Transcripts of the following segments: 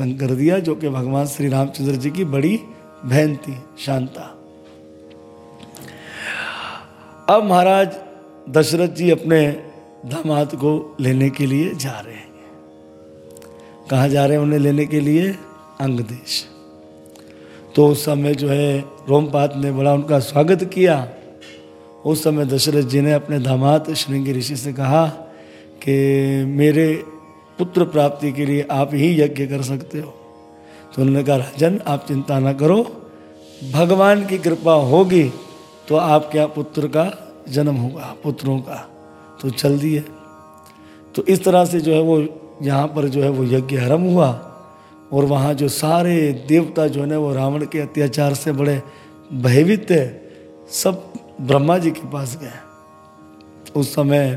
कर दिया जो कि भगवान श्री रामचंद्र जी की बड़ी बहन थी, शांता। अब महाराज दशरथ जी अपने दामाद को लेने के लिए जा रहे हैं। कहाँ जा रहे हैं उन्हें लेने के लिए? अंग देश तो उस समय जो है रोमपात ने बड़ा उनका स्वागत किया। उस समय दशरथ जी ने अपने दामाद श्रृंगी ऋषि से कहा कि मेरे पुत्र प्राप्ति के लिए आप ही यज्ञ कर सकते हो। तो उन्होंने कहा, राजन, आप चिंता ना करो, भगवान की कृपा होगी तो आपके यहाँ पुत्र का जन्म होगा, पुत्रों का। तो चल दिए तो इस तरह से जो है वो यहाँ पर जो है वो यज्ञ हरम हुआ और वहाँ जो सारे देवता जो है वो रावण के अत्याचार से बड़े भयभीत थे, सब ब्रह्मा जी के पास गए। उस समय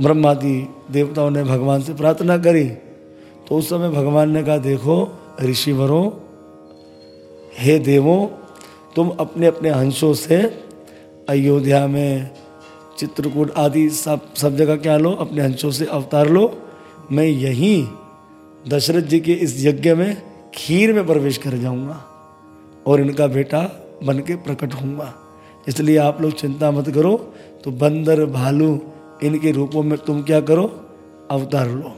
ब्रह्मादि देवताओं ने भगवान से प्रार्थना करी तो उस समय भगवान ने कहा, देखो, ऋषिवरों, हे देवों, तुम अपने अपने हंसों से अयोध्या में चित्रकूट आदि सब सब जगह क्या लो, अपने हंसों से अवतार लो। मैं यहीं दशरथ जी के इस यज्ञ में खीर में प्रवेश कर जाऊँगा और इनका बेटा बन के प्रकट होऊँगा। इसलिए आप लोग चिंता मत करो तो बंदर, भालू इनके रूपों में तुम क्या करो? अवतार लो।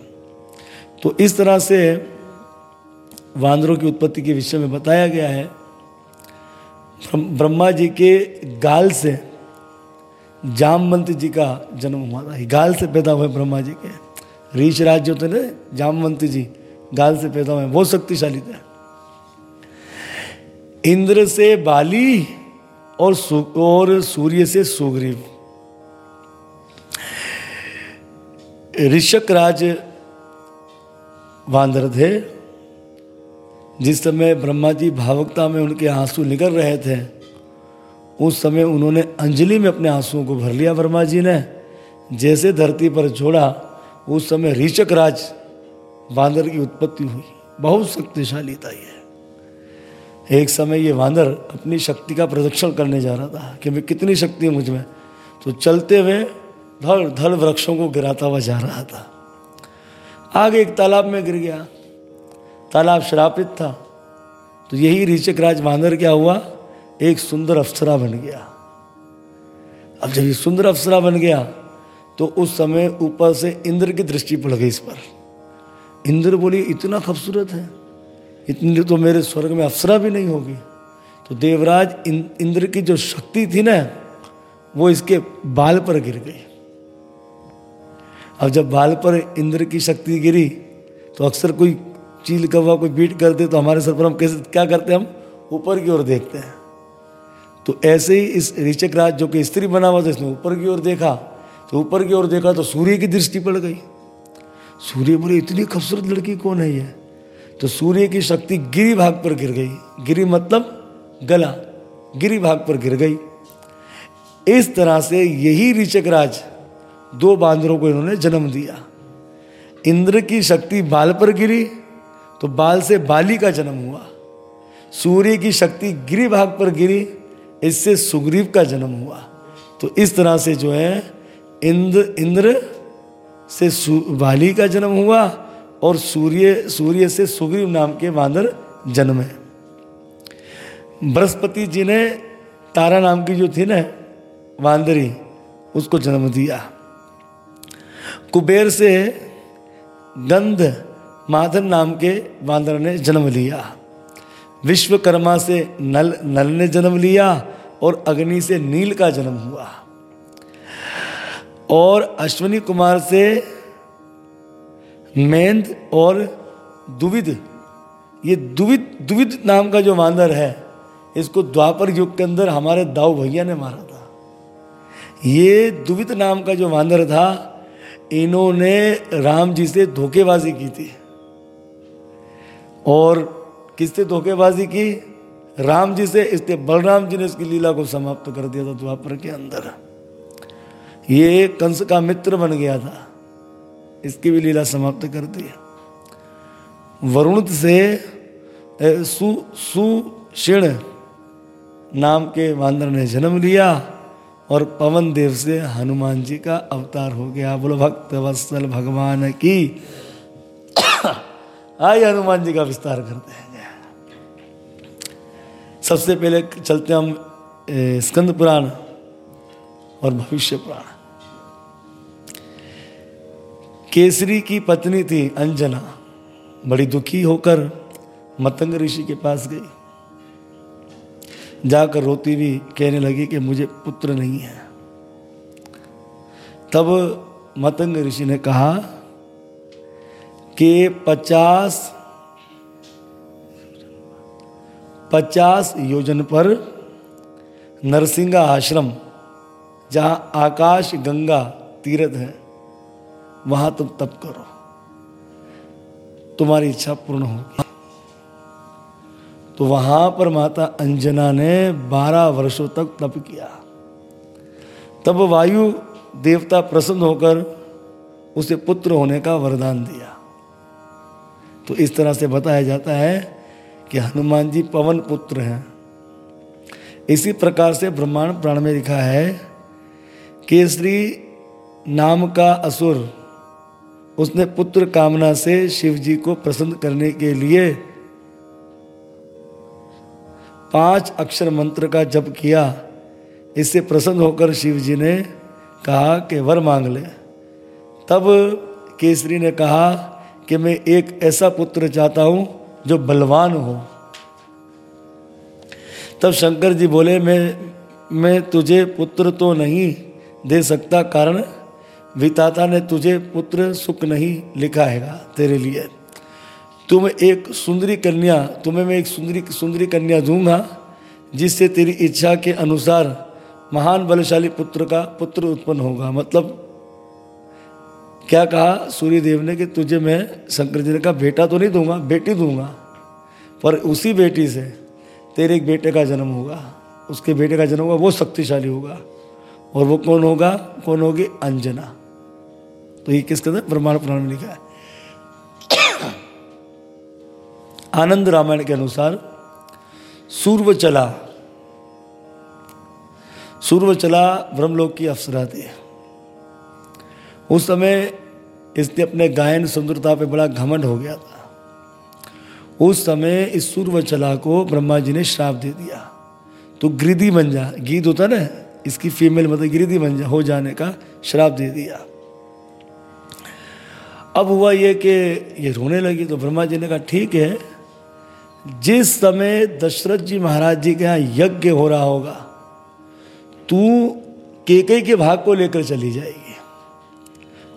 तो इस तरह से वानरों की उत्पत्ति के विषय में बताया गया है। ब्रह्मा जी के गाल से जामवंत जी का जन्म हुआ था। गाल से पैदा हुए ब्रह्मा जी के। रीच राज जो थे जामवंत जी, गाल से पैदा हुए। बहुत शक्तिशाली थे। इंद्र से बाली और और सूर्य से सुग्रीव। ऋषक राज वानर थे जिस समय ब्रह्मा जी भावुकता में उनके आँसू निकल रहे थे, उस समय उन्होंने अंजलि में अपने आंसुओं को भर लिया ब्रह्मा जी ने। जैसे धरती पर छोड़ा, उस समय ऋषक राज वानर की उत्पत्ति हुई। बहुत शक्तिशाली था ये। एक समय ये बांदर अपनी शक्ति का प्रदर्शन करने जा रहा था कि मैं कितनी शक्ति है मुझमें? तो चलते हुए धड़ धल वृक्षों को गिराता हुआ जा रहा था। आगे एक तालाब में गिर गया। तालाब श्रापित था। तो यही ऋचक राज वानर क्या हुआ? एक सुंदर अप्सरा बन गया। अब जब ये सुंदर अप्सरा बन गया तो उस समय ऊपर से इंद्र की दृष्टि पड़ गई इस पर। इंद्र बोली, इतना खूबसूरत है। इतनी तो मेरे स्वर्ग में अप्सरा भी नहीं होगी। तो देवराज इंद्र की जो शक्ति थी ना, वो इसके बाल पर गिर गई। अब जब बाल पर इंद्र की शक्ति गिरी तो अक्सर कोई चील कौवा कोई बीट कर दे तो हमारे सर पर हम कैसे, क्या करते हैं हम? ऊपर की ओर देखते हैं। तो ऐसे ही इस ऋचक राज जो कि स्त्री बना हुआ था, इसने ऊपर की ओर देखा। तो ऊपर की ओर देखा तो सूर्य की दृष्टि पड़ गई। सूर्य बोले, इतनी खूबसूरत लड़की कौन है ये? तो सूर्य की शक्ति गिरी भाग पर गिर गई। गिरी मतलब गला, गिरी भाग पर गिर गई। इस तरह से यही ऋचक राज दो बांदरों को इन्होंने जन्म दिया। इंद्र की शक्ति बाल पर गिरी तो बाल से बाली का जन्म हुआ। सूर्य की शक्ति गिरी भाग पर गिरी, इससे सुग्रीव का जन्म हुआ। तो इस तरह से जो है, इंद्र इंद्र से बाली का जन्म हुआ और सूर्य सूर्य से सुग्रीव नाम के जन्म। है बृहस्पति जी ने तारा नाम की जो थी ना वांदरी उसको जन्म दिया। कुबेर से गंध माधन नाम के बांदर ने जन्म लिया। विश्वकर्मा से नल नल ने जन्म लिया और अग्नि से नील का जन्म हुआ। और अश्वनी कुमार से मेंद और दुविद, ये दुविद दुविद नाम का जो बांदर है, इसको द्वापर युग के अंदर हमारे दाऊ भैया ने मारा था। ये दुविद नाम का जो बांदर था इन्होंने राम जी से धोखेबाजी की थी। और किससे धोखेबाजी की? राम जी से। इसलिए बलराम जी ने इसकी लीला को समाप्त कर दिया था द्वापर के अंदर। ये कंस का मित्र बन गया था। इसकी भी लीला समाप्त कर दी। वरुण से सुषिण नाम के वानर ने जन्म लिया। और पवन देव से हनुमान जी का अवतार हो गया। बोलो, भक्त वत्सल भगवान की। आइए हनुमान जी का विस्तार करते हैं। सबसे पहले चलते हम स्कंद पुराण और भविष्य पुराण। केसरी की पत्नी थी अंजना, बड़ी दुखी होकर मतंग ऋषि के पास गई। जाकर रोती हुई कहने लगी कि मुझे पुत्र नहीं है। तब मतंग ऋषि ने कहा कि पचास पचास योजन पर नरसिंगा आश्रम, जहाँ आकाश गंगा तीर्थ है, वहाँ तुम तप करो। तुम्हारी इच्छा पूर्ण होगी। तो वहाँ पर माता अंजना ने बारह वर्षों तक तप किया। तब वायु देवता प्रसन्न होकर उसे पुत्र होने का वरदान दिया। तो इस तरह से बताया जाता है कि हनुमान जी पवन पुत्र हैं। इसी प्रकार से ब्रह्मांड प्राण में लिखा है, केसरी नाम का असुर, उसने पुत्र कामना से शिव जी को प्रसन्न करने के लिए पाँच अक्षर मंत्र का जप किया। इससे प्रसन्न होकर शिव जी ने कहा कि वर मांग ले। तब केसरी ने कहा कि मैं एक ऐसा पुत्र चाहता हूँ जो बलवान हो। तब शंकर जी बोले, मैं मैं तुझे पुत्र तो नहीं दे सकता, कारण विताता ने तुझे पुत्र सुख नहीं लिखा है तेरे लिए। तुम एक सुंदरी कन्या, तुम्हें मैं एक सुंदरी सुंदरी कन्या दूँगा, जिससे तेरी इच्छा के अनुसार महान बलशाली पुत्र का पुत्र उत्पन्न होगा। मतलब क्या कहा सूर्य देव ने कि तुझे मैं शंकर जी ने कहा बेटा तो नहीं दूँगा, बेटी दूँगा, पर उसी बेटी से तेरे एक बेटे का जन्म होगा। उसके बेटे का जन्म होगा, वो शक्तिशाली होगा। और वो कौन होगा? कौन होगी? अंजना। तो ये किसके अंदर? ब्रह्मांड पुराण में लिखा है। आनंद रामायण के अनुसार सूर्व चला सूर्व चला ब्रह्मलोक की अफसरा थी उस समय इसने अपने गायन सुंदरता पे बड़ा घमंड हो गया था। उस समय इस सूर्वचला को ब्रह्मा जी ने श्राप दे दिया। तो गिरिधि बन जा, गीत होता ना, इसकी फीमेल मतलब गिरिधि बन जा, हो जाने का श्राप दे दिया। अब हुआ ये कि ये रोने लगी तो ब्रह्मा जी ने कहा, ठीक है जिस समय दशरथ जी महाराज जी के यहाँ यज्ञ हो रहा होगा, तू केके के भाग को लेकर चली जाएगी।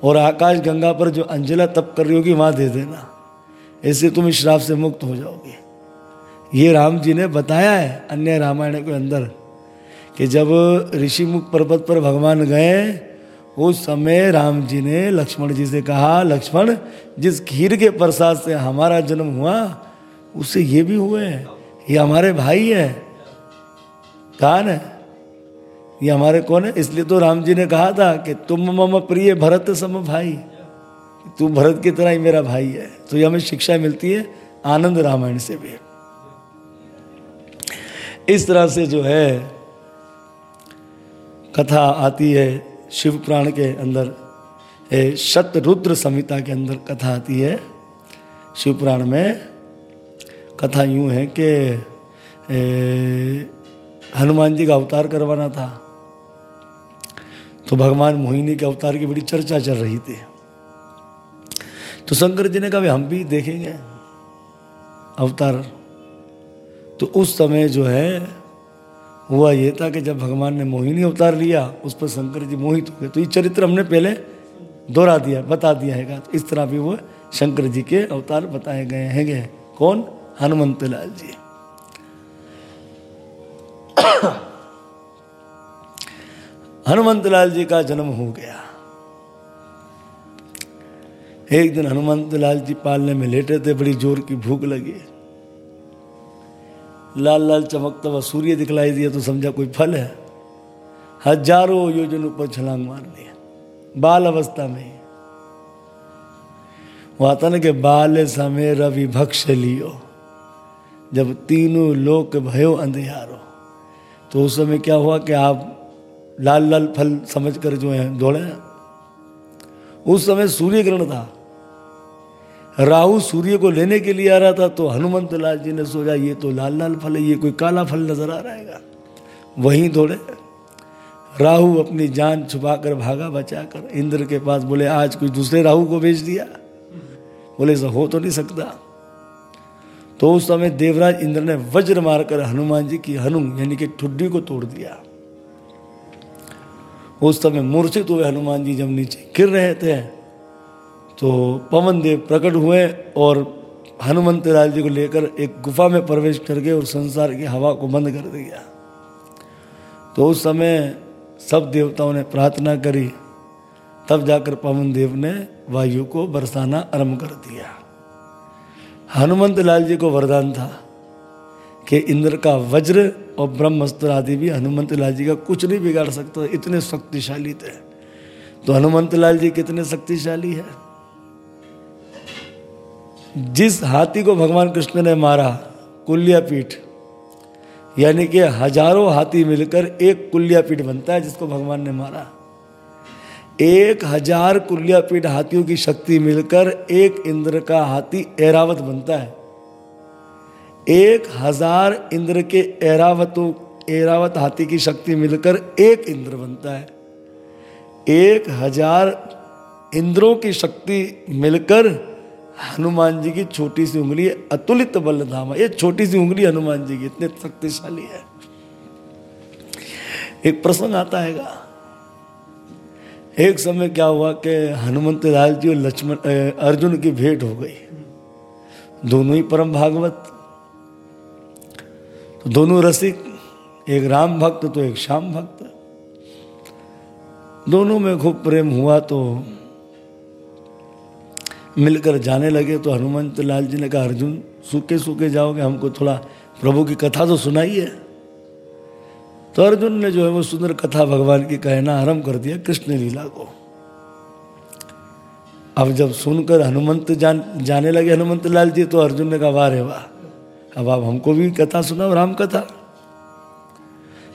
और आकाश गंगा पर जो अंजला तप कर रही होगी, वहाँ दे देना। ऐसे तुम इस श्राप से मुक्त हो जाओगे। ये राम जी ने बताया है अन्य रामायण के अंदर कि जब ऋषिमुख पर्वत पर भगवान गए, उस समय राम जी ने लक्ष्मण जी से कहा, लक्ष्मण, जिस खीर के प्रसाद से हमारा जन्म हुआ उससे ये भी हुए हैं, ये हमारे भाई है। कान है? ये हमारे कौन है? इसलिए तो राम जी ने कहा था कि तुम मम प्रिय भरत सम भाई। तू भरत की तरह ही मेरा भाई है। तो ये हमें शिक्षा मिलती है आनंद रामायण से भी। इस तरह से जो है, कथा आती है शिव पुराण के अंदर शत रुद्र संहिता के अंदर कथा आती है शिव पुराण में। कथा यूँ है कि हनुमान जी का अवतार करवाना था। तो भगवान मोहिनी के अवतार की बड़ी चर्चा चल रही थी। तो शंकर जी ने कहा हम भी देखेंगे अवतार। तो उस समय जो है, हुआ ये था कि जब भगवान ने मोहिनी अवतार लिया, उस पर शंकर जी मोहित हो गए। तो ये चरित्र हमने पहले दोहरा दिया, बता दिया है। इस तरह भी वो शंकर जी के अवतार बताए गए हैं। कौन? हनुमंत लाल जी। हनुमंत लाल जी का जन्म हो गया। एक दिन हनुमंत लाल जी पालने में लेटे थे, बड़ी ज़ोर की भूख लगी। लाल लाल चमकता हुआ सूर्य दिखलाई दिया तो समझा कोई फल है। हज़ारों योजन ऊपर छलांग मार दिया बाल अवस्था में। वो आता ना कि बाल समय रवि भक्ष लियो। जब तीनों लोक भयो अंधियारो तो उस समय क्या हुआ कि आप लाल लाल फल समझ कर जो है दौड़े। उस समय सूर्य ग्रहण था। राहु सूर्य को लेने के लिए आ रहा था तो हनुमंत लाल जी ने सोचा, ये तो लाल लाल फल है, ये कोई काला फल नज़र आ रहा है वहीं दौड़े। राहु अपनी जान छुपाकर भागा, बचाकर इंद्र के पास बोले, आज कोई दूसरे राहु को भेज दिया? बोले, ऐसा हो तो नहीं सकता। तो उस समय देवराज इंद्र ने वज्र मारकर हनुमान जी की हनु यानी कि ठुड्डी को तोड़ दिया। उस समय मूर्छित हुए हनुमान जी जब नीचे गिर रहे थे तो पवन देव प्रकट हुए और हनुमंत लाल जी को लेकर एक गुफा में प्रवेश कर गए और संसार की हवा को बंद कर दिया। तो उस समय सब देवताओं ने प्रार्थना करी, तब जाकर पवन देव ने वायु को बरसाना आरंभ कर दिया। हनुमंत लाल जी को वरदान था कि इंद्र का वज्र और ब्रह्मस्त्र आदि भी हनुमंत लाल जी का कुछ नहीं बिगाड़ सकता, इतने शक्तिशाली थे। तो हनुमंत लाल जी कितने शक्तिशाली है? जिस हाथी को भगवान कृष्ण ने मारा कुल्या पीठ यानी कि हज़ारों हाथी मिलकर एक कुल्या पीठ बनता है जिसको भगवान ने मारा। एक हज़ार कुल्या पीठ हाथियों की शक्ति मिलकर एक इंद्र का हाथी एरावत बनता है। एक हज़ार इंद्र के एरावतों एरावत हाथी की शक्ति मिलकर एक इंद्र बनता है। एक हज़ार इंद्रों की शक्ति मिलकर हनुमान जी की छोटी सी उंगली अतुलित बल धामा ये छोटी सी उंगली हनुमान जी की, इतने शक्तिशाली है। एक प्रसंग आता है एक समय क्या हुआ कि हनुमंत लाल जी और लक्ष्मण अर्जुन की भेंट हो गई। दोनों ही परम भागवत। तो दोनों रसिक, एक राम भक्त तो एक श्याम भक्त। दोनों में खूब प्रेम हुआ तो मिलकर जाने लगे। तो हनुमंत लाल जी ने कहा, अर्जुन सूखे सूखे जाओगे, हमको थोड़ा प्रभु की कथा तो सुनाई है तो अर्जुन ने जो है वो सुंदर कथा भगवान की कहना आरंभ कर दिया, कृष्ण लीला को। अब जब सुनकर हनुमंत जान, जाने लगे हनुमंत लाल जी तो अर्जुन ने कहा, वाह रे वाह, अब आप हमको भी कथा सुनाओ, राम कथा।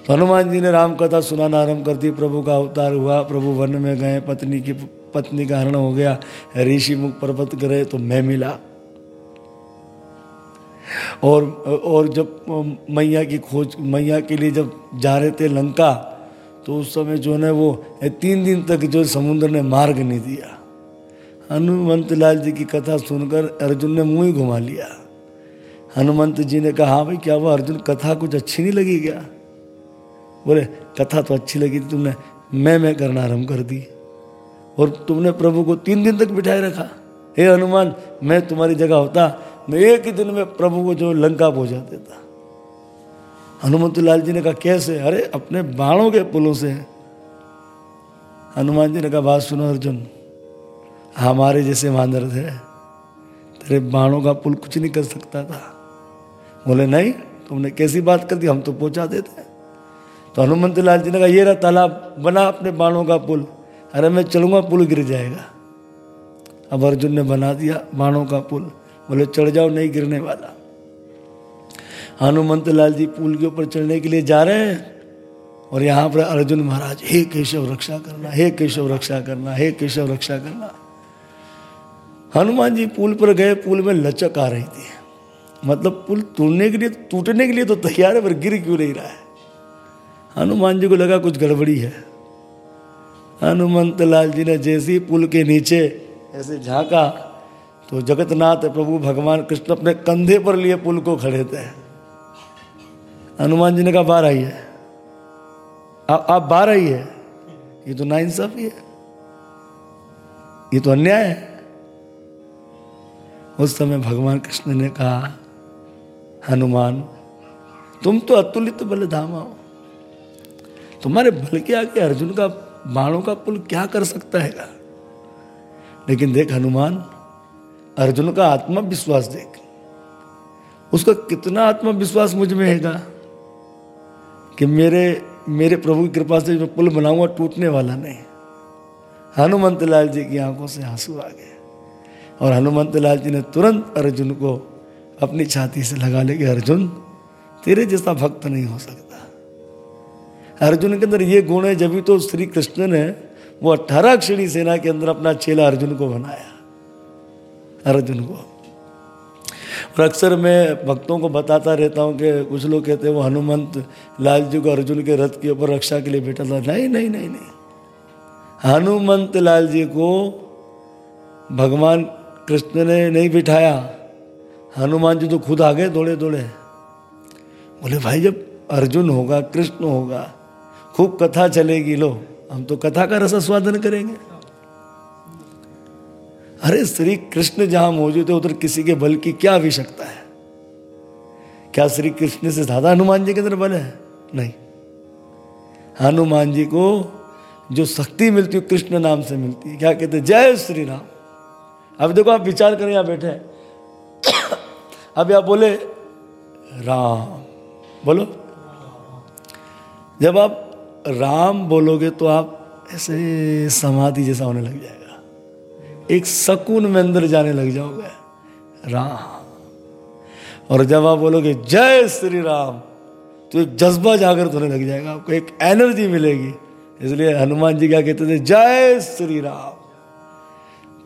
तो हनुमान जी ने राम कथा सुनाना आरंभ कर दी, प्रभु का अवतार हुआ, प्रभु वन में गए, पत्नी की, पत्नी का हरण हो गया, ऋषि मुख पर्वत करे तो मैं मिला। और और जब मैया की खोज, मैया के लिए जब जा रहे थे लंका तो उस समय जो है वो तीन दिन तक जो समुद्र ने मार्ग नहीं दिया। हनुमंत लाल जी की कथा सुनकर अर्जुन ने मुँह ही घुमा लिया। हनुमंत जी ने कहा हाँ भाई, क्या वो अर्जुन, कथा कुछ अच्छी नहीं लगी क्या? बोले, कथा तो अच्छी लगी थी तुमने, मैं मैं करना आरंभ कर दी। और तुमने प्रभु को तीन दिन तक बिठाए रखा। हे हनुमान, मैं तुम्हारी जगह होता मैं एक ही दिन में प्रभु को जो लंका पहुँचा देता। हनुमंत लाल जी ने कहा, कैसे? अरे, अपने बाणों के पुलों से हनुमान जी ने कहा, बात सुनो अर्जुन, हमारे जैसे मांदर थे, तेरे बाणों का पुल कुछ नहीं कर सकता था। बोले, नहीं, तुमने कैसी बात कर दी, हम तो पहुँचा देते तो हनुमंत लाल जी ने कहा, ये रहा तालाब, बना अपने बाणों का पुल। अरे, मैं चलूँगा, पुल गिर जाएगा। अब अर्जुन ने बना दिया बाणों का पुल। बोले, चढ़ जाओ, नहीं गिरने वाला। हनुमंत लाल जी पुल के ऊपर चढ़ने के लिए जा रहे हैं और यहाँ पर अर्जुन महाराज, हे केशव, रक्षा करना, हे केशव, रक्षा करना, हे केशव, रक्षा करना। हनुमान जी पुल पर गए, पुल में लचक आ रही थी। मतलब पुल तोड़ने के लिए, टूटने के लिए तो तैयार है, पर गिर क्यों नहीं रहा है? हनुमान जी को लगा कुछ गड़बड़ी है। हनुमंत लाल जी ने जैसे ही पुल के नीचे ऐसे झांका तो जगतनाथ प्रभु भगवान कृष्ण अपने कंधे पर लिए पुल को खड़े थे। हनुमान जी ने कहा, बाहर आई है आप आई है ये तो नाइंसाफी है। ये तो अन्याय है। उस समय भगवान कृष्ण ने कहा, हनुमान, तुम तो अतुलित बलधामा हो। तुम्हारे बल के आगे अर्जुन का बाणों का पुल क्या कर सकता है? लेकिन देख हनुमान अर्जुन का आत्मविश्वास देख। उसका कितना आत्मविश्वास मुझमें है कि मेरे मेरे प्रभु की कृपा से मैं पुल बनाऊँगा टूटने वाला नहीं। हनुमंत लाल जी की आँखों से आँसू आ गए और हनुमंत लाल जी ने तुरंत अर्जुन को अपनी छाती से लगा ले कि अर्जुन, तेरे जैसा भक्त नहीं हो सकता। अर्जुन के अंदर ये गुण है, जब भी तो श्री कृष्ण ने वो अट्ठारह क्षणी सेना के अंदर अपना चेला अर्जुन को बनाया। अर्जुन को और अक्सर मैं भक्तों को बताता रहता हूँ कि कुछ लोग कहते हैं, वो हनुमंत लाल जी को अर्जुन के रथ के ऊपर रक्षा के लिए बैठा था। नहीं नहीं नहीं नहीं। हनुमंत लाल जी को भगवान कृष्ण ने नहीं बिठाया। हनुमान जी तो खुद आ गए दौड़े दौड़े। बोले, भाई, जब अर्जुन होगा, कृष्ण होगा, खूब कथा चलेगी, लो, हम तो कथा का रस स्वादन करेंगे। अरे श्री कृष्ण जहाँ मौजूद है, उधर किसी के बल की क्या आवश्यकता है? क्या श्री कृष्ण से ज़्यादा हनुमान जी के अंदर बल है? नहीं। हनुमान जी को जो शक्ति मिलती है कृष्ण नाम से मिलती है। क्या कहते जय श्री राम। अब देखो, आप विचार करें, यहाँ बैठे अब आप बोले, राम। बोलो। जब आप राम बोलोगे तो आप ऐसे समाधि जैसा होने लग जाएगा। एक सकून में अंदर जाने लग जाओगे। राम। और जब आप बोलोगे, जय श्री राम तो एक जज्बा जागृत होने लग जाएगा। आपको एक एनर्जी मिलेगी। इसलिए हनुमान जी क्या कहते थे? जय श्री राम।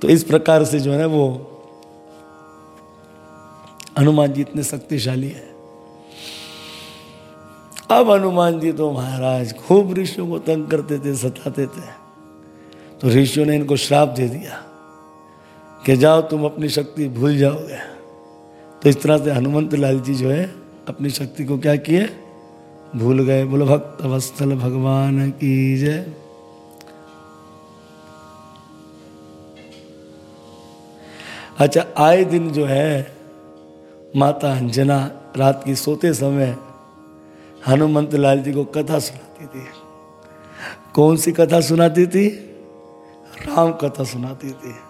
तो इस प्रकार से जो है वो हनुमान जी इतने शक्तिशाली है। अब हनुमान जी तो महाराज खूब ऋषियों को तंग करते थे, सताते थे। तो ऋषियों ने इनको श्राप दे दिया। कि जाओ तुम अपनी शक्ति भूल जाओगे। तो इस तरह से हनुमंत लाल जी जो है, अपनी शक्ति को क्या किए? भूल गए। बोलो, भक्त वत्सल भगवान की जय। अच्छा आए दिन जो है, माता अंजना रात की सोते समय हनुमंत लाल जी को कथा सुनाती थी। कौन सी कथा सुनाती थी? राम कथा सुनाती थी।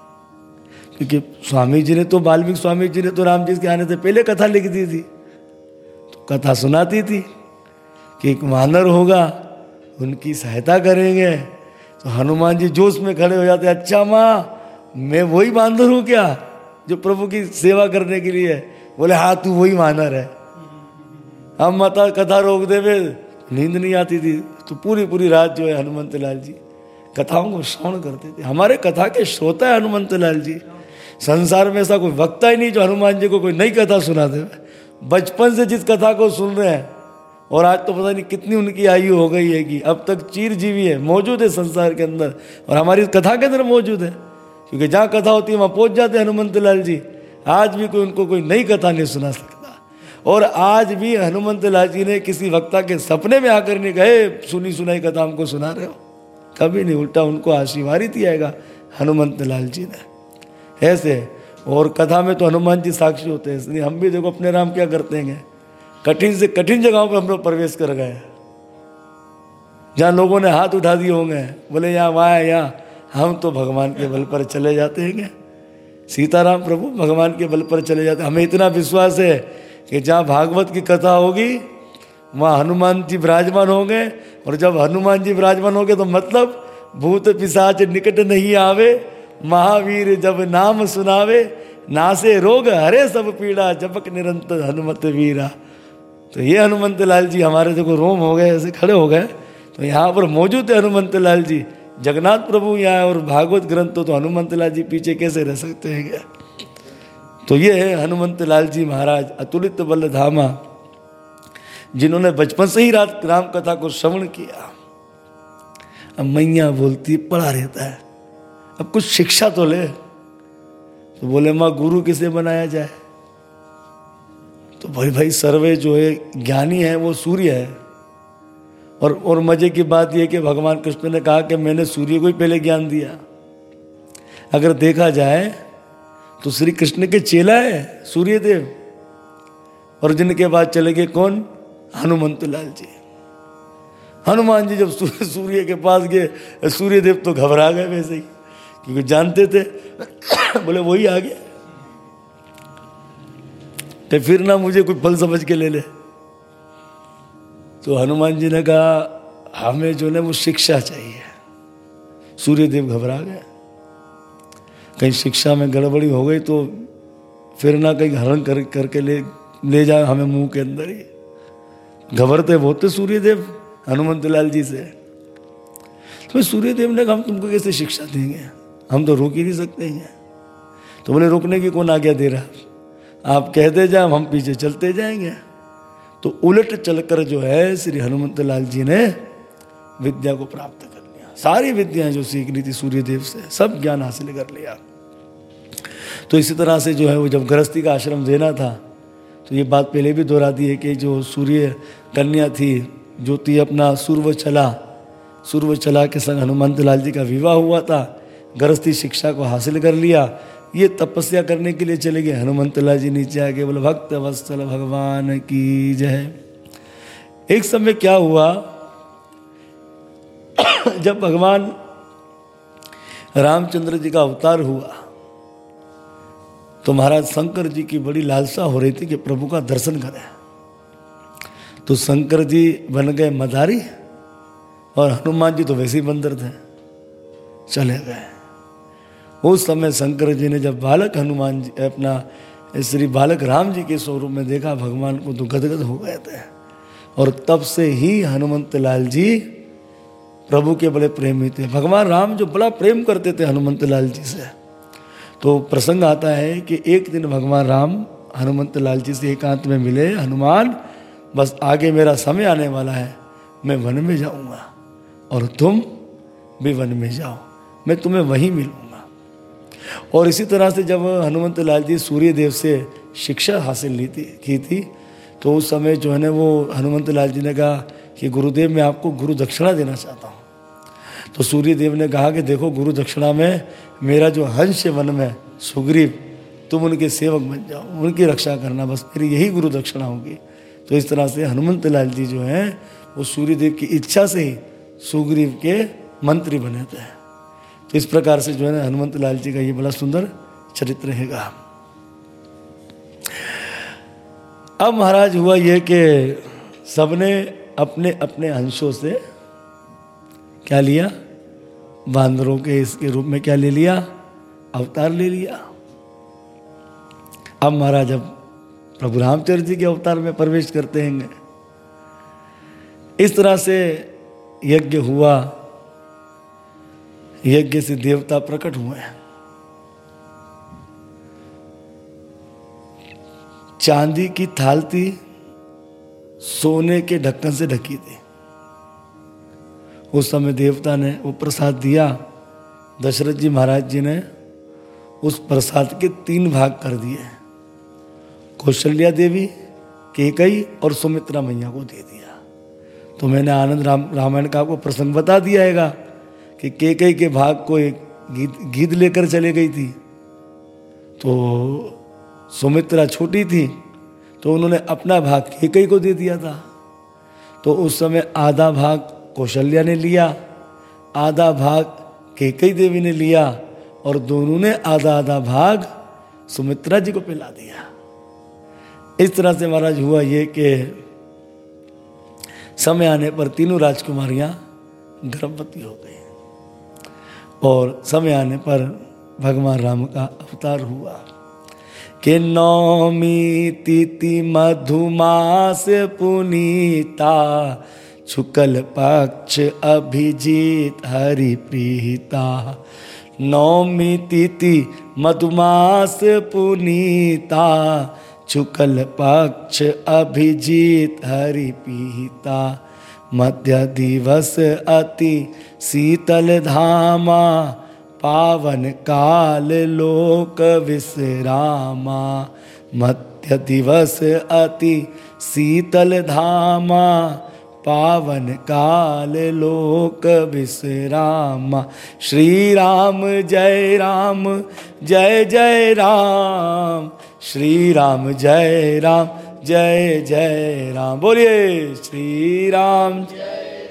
क्योंकि स्वामी जी ने तो वाल्मीकि स्वामी जी ने तो राम जी के आने से पहले कथा लिख दी थी। तो कथा सुनाती थी कि एक वानर होगा, उनकी सहायता करेंगे। तो हनुमान जी जोश में खड़े हो जाते अच्छा माँ, मैं वही बांदर हूँ क्या जो प्रभु की सेवा करने के लिए? बोले हाँ तू वही वानर है। हम माता कथा रोक दे नींद नहीं आती थी। तो पूरी पूरी रात जो है हनुमंत लाल जी कथाओं को श्रवण करते थे। हमारे कथा के श्रोता है हनुमंत लाल जी। संसार में ऐसा कोई वक्ता ही नहीं जो हनुमान जी को कोई नई कथा सुना दे। बचपन से जिस कथा को सुन रहे हैं, और आज तो पता नहीं कितनी उनकी आयु हो गई है कि अब तक चीर जीवी है, मौजूद है संसार के अंदर, और हमारी कथा के अंदर मौजूद है। क्योंकि जहाँ कथा होती है, वहाँ पहुँच जाते हैं हनुमंत लाल जी। आज भी कोई उनको कोई नई कथा नहीं सुना सकता। और आज भी हनुमंत लाल जी ने किसी वक्ता के सपने में आकर नहीं कहे सुनी सुनाई कथा हमको सुना रहे हो। कभी नहीं, उल्टा उनको आशीर्वाद दियागा हनुमंत लाल जी ने। ऐसे। और कथा में तो हनुमान जी साक्षी होते हैं, इसलिए हम भी देखो अपने राम क्या करते हैं। कठिन से कठिन जगहों पर हम लोग प्रवेश कर गए जहाँ लोगों ने हाथ उठा दिए होंगे, बोले, यहाँ, वहाँ यहाँ। हम तो भगवान के बल पर चले जाते हैं। सीताराम प्रभु भगवान के बल पर चले जाते हमें इतना विश्वास है कि जहाँ भागवत की कथा होगी, वहाँ हनुमान जी विराजमान होंगे। और जब हनुमान जी विराजमान होंगे तो मतलब भूत पिशाच निकट नहीं आवे। महावीर जब नाम सुनावे नासे रोग हरे सब पीड़ा जबक निरंतर हनुमत वीरा। तो ये हनुमंत लाल जी हमारे देखो रोम हो गए ऐसे खड़े हो गए। तो यहाँ पर मौजूद है हनुमंत लाल जी। जगन्नाथ प्रभु यहाँ और भागवत ग्रंथ तो, तो हनुमंत लाल जी पीछे कैसे रह सकते हैं क्या? तो ये है हनुमंत लाल जी महाराज अतुलित बल धामा जिन्होंने बचपन से ही रात राम कथा को श्रवण किया। अब मैया बोलती पड़ा रहता है। अब कुछ शिक्षा तो ले। तो बोले, माँ, गुरु किसे बनाया जाए? तो भाई भाई, सर्वे जो है, ज्ञानी है, वो सूर्य है। और और मज़े की बात यह कि भगवान कृष्ण ने कहा कि मैंने सूर्य को ही पहले ज्ञान दिया। अगर देखा जाए तो श्री कृष्ण के चेला है सूर्यदेव। और जिनके बाद चले गए कौन? हनुमंत लाल जी। हनुमान जी जब सूर्य के पास गए, सूर्यदेव तो घबरा गए वैसे ही। क्योंकि जानते थे। बोले, वही आ गया। तो फिर ना मुझे कोई फल समझ के ले ले। तो हनुमान जी ने कहा, हमें जो है वो शिक्षा चाहिए। सूर्यदेव घबरा गए। कहीं शिक्षा में गड़बड़ी हो गई तो फिर ना कहीं हरण कर, करके ले ले जाए हमें मुँह के अंदर ही। घबरते बहुत थे सूर्यदेव हनुमंत लाल जी से। तो सूर्यदेव ने कहा, हम तुमको कैसे शिक्षा देंगे? हम तो रोक ही नहीं सकते हैं। तो बोले रुकने की कौन आज्ञा दे रहा? आप कहते जाए, हम पीछे चलते जाएँगे। तो उलट चलकर जो है, श्री हनुमंत लाल जी ने विद्या को प्राप्त कर लिया। सारी विद्याएँ जो सीखनी थी सूर्य देव से, सब ज्ञान हासिल कर लिया। तो इसी तरह से जो है, वो जब गृहस्थी का आश्रम देना था तो ये बात पहले भी दोहरा दी है कि जो सूर्य कन्या थी, जो थी अपना सूर्य चला सूर्य चला के संग हनुमंत लाल जी का विवाह हुआ था गृहस्थी शिक्षा को हासिल कर लिया। ये तपस्या करने के लिए चले गए। हनुमंत लाल जी नीचे आके बोले, भक्त वत्सल भगवान की जय। एक समय क्या हुआ, जब भगवान रामचंद्र जी का अवतार हुआ तो महाराज शंकर जी की बड़ी लालसा हो रही थी कि प्रभु का दर्शन करें। तो शंकर जी बन गए मदारी, और हनुमान जी तो वैसे ही बंदर थे, चले गए। उस समय शंकर जी ने जब बालक हनुमान जी, अपना श्री बालक राम जी के स्वरूप में देखा, भगवान को तो गदगद हो गए थे। और तब से ही हनुमंत लाल जी प्रभु के बड़े प्रेमी थे। भगवान राम जो बड़ा प्रेम करते थे हनुमंत लाल जी से। तो प्रसंग आता है कि एक दिन भगवान राम हनुमंत लाल जी से एकांत में मिले। हनुमान, बस आगे मेरा समय आने वाला है, मैं वन में जाऊँगा और तुम भी वन में जाओ, मैं तुम्हें वहीं मिलूँगा। और इसी तरह से जब हनुमंत लाल जी सूर्य देव से शिक्षा हासिल ली थी की थी तो उस समय जो है ना वो हनुमंत लाल जी ने कहा कि गुरुदेव, मैं आपको गुरु दक्षिणा देना चाहता हूँ। तो सूर्य देव ने कहा कि देखो गुरु दक्षिणा में मेरा जो हंस वन में, सुग्रीव, तुम उनके सेवक बन जाओ, उनकी रक्षा करना, बस मेरी यही गुरु दक्षिणा होगी। तो इस तरह से हनुमंत लाल जी जो हैं, वो सूर्यदेव की इच्छा से ही सुग्रीव के मंत्री बने थे। इस प्रकार से जो है ना हनुमंत लाल जी का ये बड़ा सुंदर चरित्र रहेगा। अब महाराज हुआ यह कि सबने अपने अपने अंशों से क्या लिया? बांदरों के इसके रूप में क्या ले लिया? अवतार ले लिया। अब महाराज अब प्रभु रामचंद्र जी के अवतार में प्रवेश करते हैं। इस तरह से यज्ञ हुआ। यज्ञ से देवता प्रकट हुए चांदी की थालती सोने के ढक्कन से ढकी थी। उस समय देवता ने वो प्रसाद दिया। दशरथ जी महाराज जी ने उस प्रसाद के तीन भाग कर दिए। कौशल्या देवी, केकई और सुमित्रा मैया को दे दिया। तो मैंने आनंद राम रामायण का आपको प्रसंग बता दिया है कि केकई के भाग को एक गीत गीत लेकर चले गई थी। तो सुमित्रा छोटी थी तो उन्होंने अपना भाग केकई को दे दिया था। तो उस समय आधा भाग कौशल्या ने लिया, आधा भाग केकई देवी ने लिया और दोनों ने आधा आधा भाग सुमित्रा जी को पिला दिया। इस तरह से महाराज हुआ ये कि समय आने पर तीनों राजकुमारियाँ गर्भवती हो गई। और समय आने पर भगवान राम का अवतार हुआ। कि नौमी तिथि मधुमास पुनीता शुक्ल पक्ष अभिजीत हरि प्रीता। नौमी तिथि मधुमास पुनीता शुक्ल पक्ष अभिजीत हरि पीता मध्य दिवस अति शीतल धामा, पावन काल लोक विश्रामा। मध्य दिवस अति शीतल धामा, पावन काल लोक विश्राम। श्री राम जय राम, जय जय राम। श्री राम जय राम, जय जय राम। बोलिए श्री राम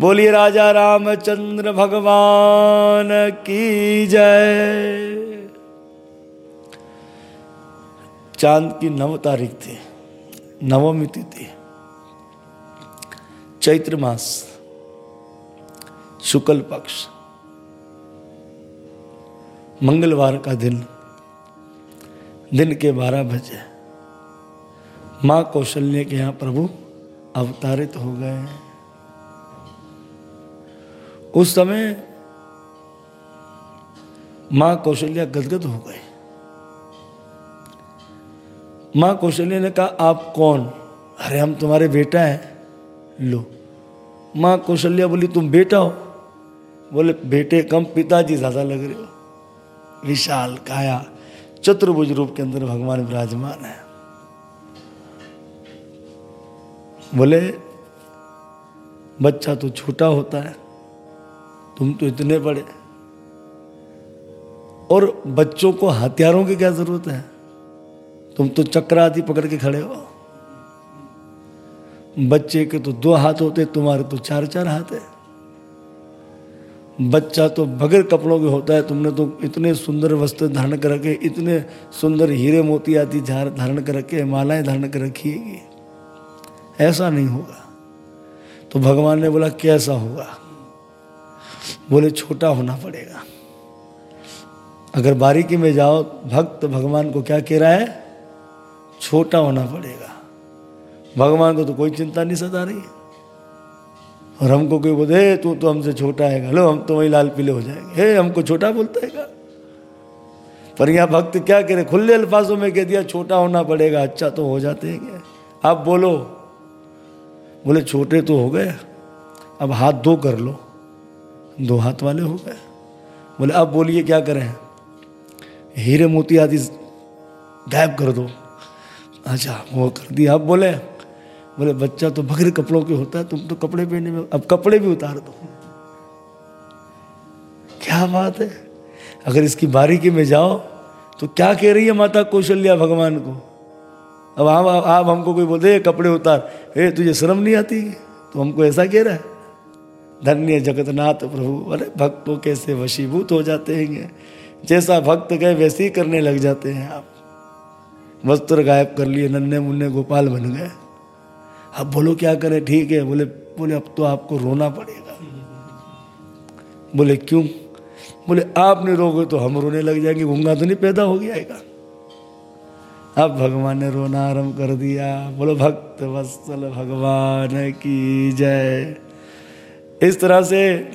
बोलिए राजा रामचंद्र भगवान की जय। चाँद की नव तारीख थी, नवमी तिथि, चैत्र मास, शुक्ल पक्ष, मंगलवार का दिन दिन के बारह बजे, माँ कौशल्य के यहाँ प्रभु अवतारित हो गए हैं। उस समय माँ कौशल्या गदगद हो गए माँ कौशल्या ने कहा, आप कौन? अरे, हम तुम्हारे बेटा हैं। लो। माँ कौशल्या बोली, तुम बेटा हो? बोले, बेटे कम पिताजी ज़्यादा लग रहे हो। विशाल, काया, चतुर्भुज रूप के अंदर भगवान विराजमान है। बोले, बच्चा तो छोटा होता है। तुम तो इतने बड़े। और बच्चों को हथियारों की क्या ज़रूरत है? तुम तो चक्र आदि पकड़ के खड़े हो। बच्चे के तो दो हाथ होते, तुम्हारे तो चार चार हाथ है। बच्चा तो बगैर कपड़ों के होता है, तुमने तो इतने सुंदर वस्त्र धारण कर रखे, इतने सुंदर हीरे मोती आदि धारण कर रखे, मालाएँ धारण कर रखी ऐसा नहीं होगा। तो भगवान ने बोला, कैसा होगा? बोले, छोटा होना पड़ेगा। अगर बारीकी में जाओ, भक्त तो भगवान को क्या कह रहा है? छोटा होना पड़ेगा। भगवान को तो कोई चिंता नहीं सता रही और हमको कोई बोले तू तो हमसे छोटा है लो हम तो वही लाल पीले हो जाएँगे। हे, हमको छोटा बोलता है पर यहाँ भक्त क्या करे खुले अल्फाजों में कह दिया, छोटा होना पड़ेगा अच्छा तो हो जाते हैं क्या? आप बोलो। बोले, छोटे तो हो गए, अब हाथ दो कर लो। दो हाथ वाले हो गए। बोले, अब बोलिए, क्या करें? हीरे मोती आदि गायब कर दो। अच्छा वो कर दिया। अब बोले बोले, बच्चा तो बगैर कपड़ों के होता है, तुम तो कपड़े पहने में अब कपड़े भी उतार दो। क्या बात है? अगर इसकी बारीकी में जाओ तो क्या कह रही है माता कौशल्या भगवान को? अब आप आप हमको कोई बोलते कपड़े उतार। हे तुझे शर्म नहीं आती? तो हमको ऐसा कह रहा है। धन्य जगतनाथ प्रभु। अरे, भक्तों कैसे वशीभूत हो जाते हैं जैसा भक्त गए, वैसे ही करने लग जाते हैं आप। वस्त्र गायब कर लिए, नन्हे मुन्ने गोपाल बन गए। अब बोलो, क्या करें? ठीक है, बोले बोले, अब तो आपको रोना पड़ेगा। बोले, क्यों? बोले आप नहीं रोगे तो हम रोने लग जाएँगे, गूँगा तो नहीं पैदा हो गया अब भगवान ने रोना आरंभ कर दिया। बोलो, भक्त वत्सल भगवान की जय। इस तरह से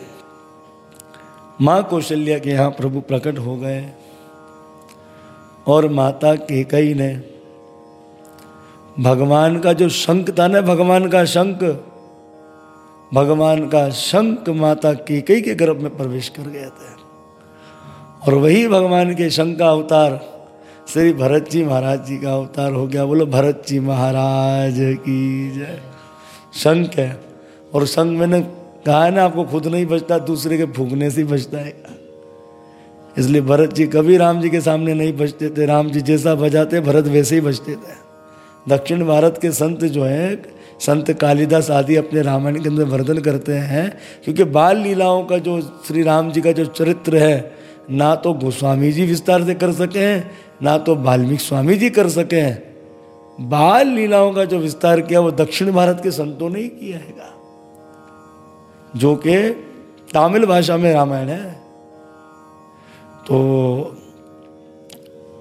माँ कौशल्या के यहाँ प्रभु प्रकट हो गए और माता केकई ने भगवान का जो शंख था ना, भगवान का शंख, भगवान का शंख माता केकई के गर्भ में प्रवेश कर गया था। और वही भगवान के शंख का अवतार श्री भरत जी महाराज जी का अवतार हो गया। बोलो भरत जी महाराज की जय। शंख है और शंख मैंने कहा है ना, आपको खुद नहीं बचता, दूसरे के फूकने से ही बचता है। इसलिए भरत जी कभी राम जी के सामने नहीं बचते थे। राम जी जैसा बजाते, भरत वैसे ही बचते थे। दक्षिण भारत के संत जो हैं, संत कालिदास आदि अपने रामायण के अंदर वर्णन करते हैं, क्योंकि बाल लीलाओं का जो श्री राम जी का जो चरित्र है, ना तो गोस्वामी जी विस्तार से कर सके हैं, ना तो वाल्मीकि स्वामी जी कर सके हैं। बाल लीलाओं का जो विस्तार किया, वो दक्षिण भारत के संतों ने ही किया है जो कि तमिल भाषा में रामायण है। तो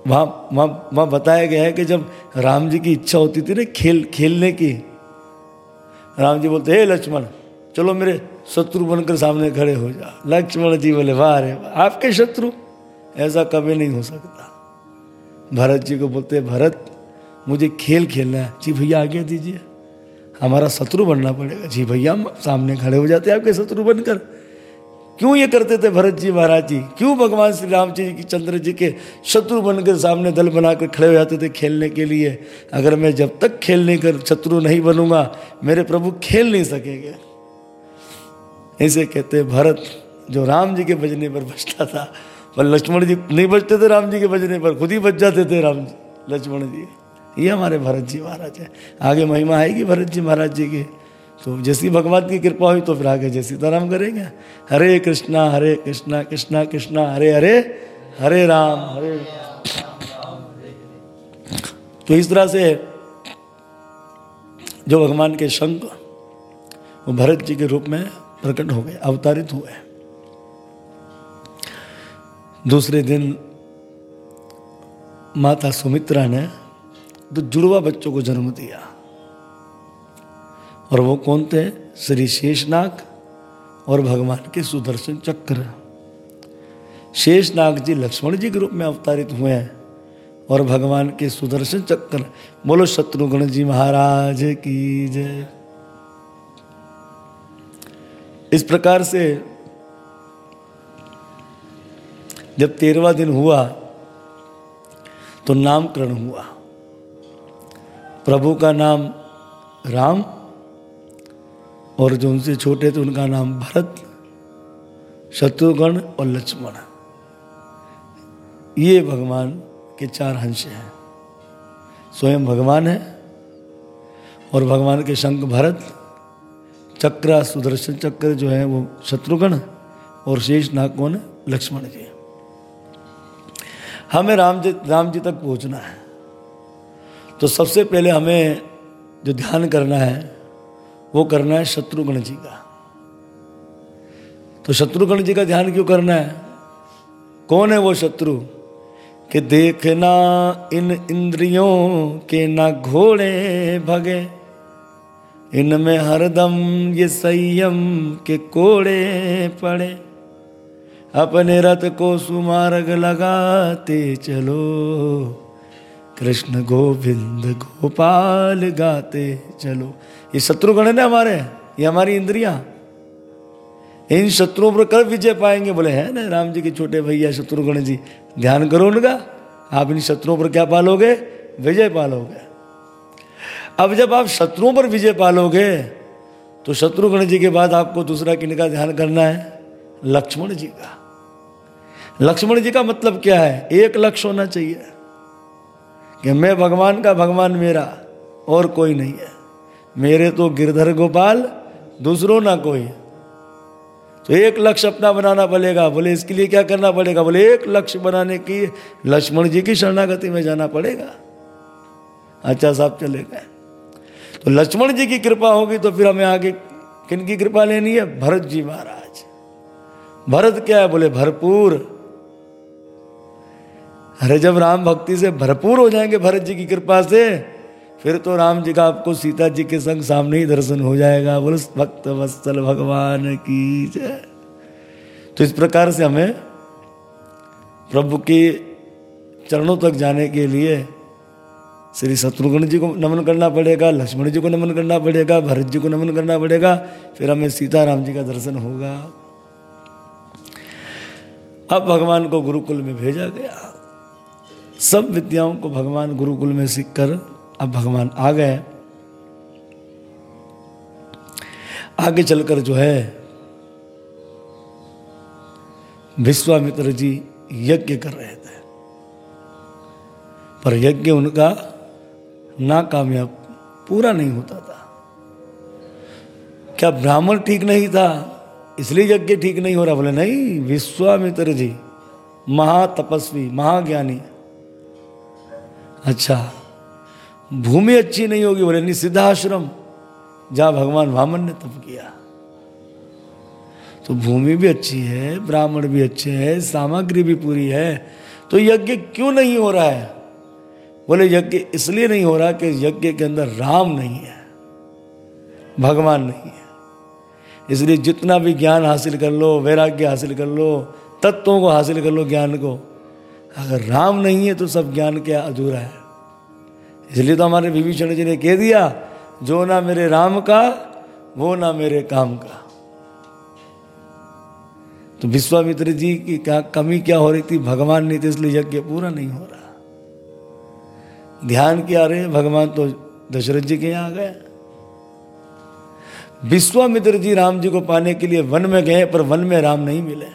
वहाँ वहाँ वहाँ बताया गया है कि जब राम जी की इच्छा होती थी ना खेल, खेलने की, राम जी बोलते, हे लक्ष्मण, चलो मेरे शत्रु बनकर सामने खड़े हो जा। लक्ष्मण जी बोले, वाह रे आपके शत्रु? ऐसा कभी नहीं हो सकता। भरत जी को बोलते, भरत, मुझे खेल खेलना है। जी भैया, आगे दीजिए। हमारा शत्रु बनना पड़ेगा। जी भैया सामने खड़े हो जाते आपके शत्रु बनकर। क्यों ये करते थे भरत जी, महाराज जी? क्यों भगवान श्री राम जी की, चंद्र जी के शत्रु बनकर सामने दल बनाकर खड़े हो जाते थे खेलने के लिए? अगर मैं जब तक खेलने कर शत्रु नहीं बनूँगा, मेरे प्रभु खेल नहीं सकेंगे। ऐसे कहते भरत, जो राम जी के बजने पर बचता था। पर लक्ष्मण जी नहीं बचते थे राम जी के बजने पर, खुद ही बच जाते थे राम जी, लक्ष्मण जी। ये हमारे भरत जी महाराज है। आगे महिमा आएगी भरत जी महाराज जी की। तो जैसी भगवान की कृपा हुई तो फिर आगे जैसी सीताराम करेंगे। हरे कृष्णा हरे कृष्णा कृष्णा कृष्णा, हरे हरे हरे राम, हरे तो इस तरह से जो भगवान के शंख, वो भरत जी के रूप में प्रकट हो गए, अवतारित हुए। दूसरे दिन माता सुमित्रा ने तो जुड़वा बच्चों को जन्म दिया। और वो कौन थे? श्री शेषनाग और भगवान के सुदर्शन चक्र। शेषनाग जी लक्ष्मण जी के रूप में अवतारित हुए हैं और भगवान के सुदर्शन चक्र। बोलो, शत्रुघ्न जी महाराज की जय। इस प्रकार से जब तेरवा दिन हुआ तो नामकरण हुआ। प्रभु का नाम राम और जो उनसे छोटे थे उनका नाम भरत, शत्रुघ्न और लक्ष्मण। ये भगवान के चार अंश हैं। स्वयं भगवान है और भगवान के शंख भरत, चक्र, सुदर्शन चक्र जो है वो शत्रुघ्न और शेष नागौन लक्ष्मण जी हमें राम जी राम जी तक पहुँचना है। तो सबसे पहले हमें जो ध्यान करना है, वो करना है शत्रुघ्न जी का। तो शत्रुघ्न जी का ध्यान क्यों करना है? कौन है वो शत्रु? कि देखना इन इंद्रियों के ना घोड़े भगे, इनमें हरदम ये संयम के कोड़े पड़े। अपने रथ को सुमार्ग लगाते चलो। कृष्ण गोविंद गोपाल गाते चलो। ये शत्रुगण है ना हमारे? ये हमारी इंद्रिया। इन शत्रुओं पर कब विजय पाएँगे। बोले, है ना राम जी के छोटे भैया शत्रुघ्न जी, ध्यान करो उनका। आप इन शत्रुओं पर क्या पालोगे? विजय पालोगे। अब जब आप शत्रुओं पर विजय पालोगे तो शत्रुघ्न जी के बाद आपको दूसरा किन का ध्यान करना है? लक्ष्मण जी का। लक्ष्मण जी का मतलब क्या है? एक लक्ष्य होना चाहिए। कि मैं भगवान का भगवान मेरा, और कोई नहीं है। मेरे तो गिरधर गोपाल, दूसरों ना कोई तो एक लक्ष्य अपना बनाना पड़ेगा। बोले, इसके लिए क्या करना पड़ेगा? बोले, एक लक्ष्य बनाने की, लक्ष्मण जी की शरणागति में जाना पड़ेगा। अच्छा साहब चले गए। तो लक्ष्मण जी की कृपा होगी तो फिर हमें आगे किन की कृपा लेनी है? भरत जी महाराज। भरत क्या है? बोले, भरपूर। अरे जब राम भक्ति से भरपूर हो जाएँगे भरत जी की कृपा से, फिर तो राम जी का आपको सीता जी के संग सामने ही दर्शन हो जाएगा। बोलो, भक्त वत्सल भगवान की जय। तो इस प्रकार से हमें प्रभु के चरणों तक जाने के लिए श्री शत्रुघ्न जी को नमन करना पड़ेगा, लक्ष्मण जी को नमन करना पड़ेगा, भरत जी को नमन करना पड़ेगा, फिर हमें सीताराम जी का दर्शन होगा। अब भगवान को गुरुकुल में भेजा गया। सब विद्याओं को भगवान गुरुकुल में सीख कर अब भगवान आ गए आगे चलकर जो है, विश्वामित्र जी यज्ञ कर रहे थे। पर यज्ञ उनका नाकामयाब पूरा नहीं होता था। क्या ब्राह्मण ठीक नहीं था? इसलिए यज्ञ ठीक नहीं हो रहा। बोले, नहीं, विश्वामित्र जी, महातपस्वी, महाज्ञानी अच्छा भूमि अच्छी नहीं होगी, बोले नहीं सिद्धाश्रम जहाँ भगवान वामन ने तप किया। तो भूमि भी अच्छी है, ब्राह्मण भी अच्छे हैं, सामग्री भी पूरी है तो यज्ञ क्यों नहीं हो रहा है? बोले, यज्ञ इसलिए नहीं हो रहा कि यज्ञ के अंदर राम नहीं है, भगवान नहीं है। इसलिए जितना भी ज्ञान हासिल कर लो, वैराग्य हासिल कर लो, तत्वों को हासिल कर लो ज्ञान को अगर राम नहीं है तो सब ज्ञान क्या अधूरा है। इसलिए तो हमारे विभीषण जी ने कह दिया, जो ना मेरे राम का, वो ना मेरे काम का। तो विश्वामित्र जी की क्या कमी क्या हो रही थी? भगवान नहीं थे इसलिए यज्ञ पूरा नहीं हो रहा। ध्यान क्या रहे भगवान तो दशरथ जी के यहाँ गए। विश्वामित्र जी राम जी को पाने के लिए वन में गए, पर वन में राम नहीं मिले।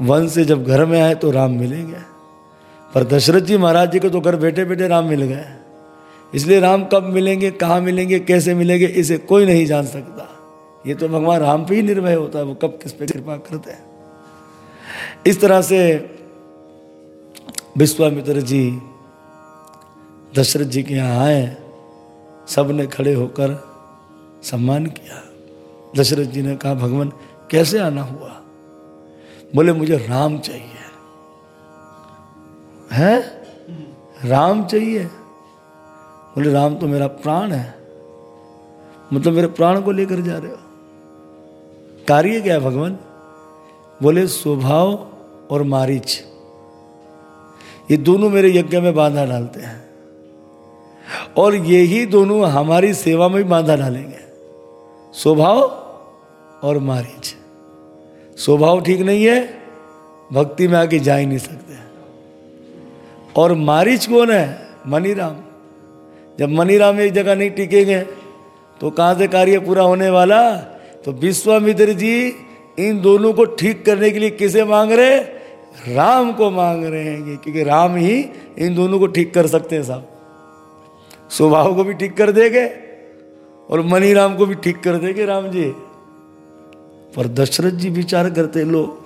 वन से जब घर में आए तो राम मिलेंगे पर दशरथ जी महाराज जी को तो घर बैठे बैठे राम मिल गए। इसलिए राम कब मिलेंगे, कहाँ मिलेंगे, कैसे मिलेंगे, इसे कोई नहीं जान सकता। ये तो भगवान राम पे ही निर्भय होता है, वो कब किस पे कृपा करते हैं। इस तरह से विश्वामित्र जी, दशरथ जी के यहाँ आए सबने खड़े होकर सम्मान किया। दशरथ जी ने कहा, भगवान, कैसे आना हुआ? बोले, मुझे राम चाहिए। है? राम चाहिए? बोले, राम तो मेरा प्राण है। मतलब मेरे प्राण को लेकर जा रहे हो। कार्य क्या है भगवान? बोले, स्वभाव और मारिच। ये दोनों मेरे यज्ञ में बांधा डालते हैं। और यही दोनों हमारी सेवा में भी बांधा डालेंगे। स्वभाव और मारिच। स्वभाव ठीक नहीं है, भक्ति में आके जा ही नहीं सकते। और मारिच कौन है? मनीराम। जब मनीराम एक जगह नहीं टिकेंगे तो कहाँ से कार्य पूरा होने वाला? तो विश्वामित्र जी इन दोनों को ठीक करने के लिए किसे मांग रहे? राम को मांग रहे हैं, क्योंकि राम ही इन दोनों को ठीक कर सकते हैं साहब। स्वभाव को भी ठीक कर देंगे और मनी राम को भी ठीक कर देंगे राम जी। पर दशरथ जी विचार करते, लो,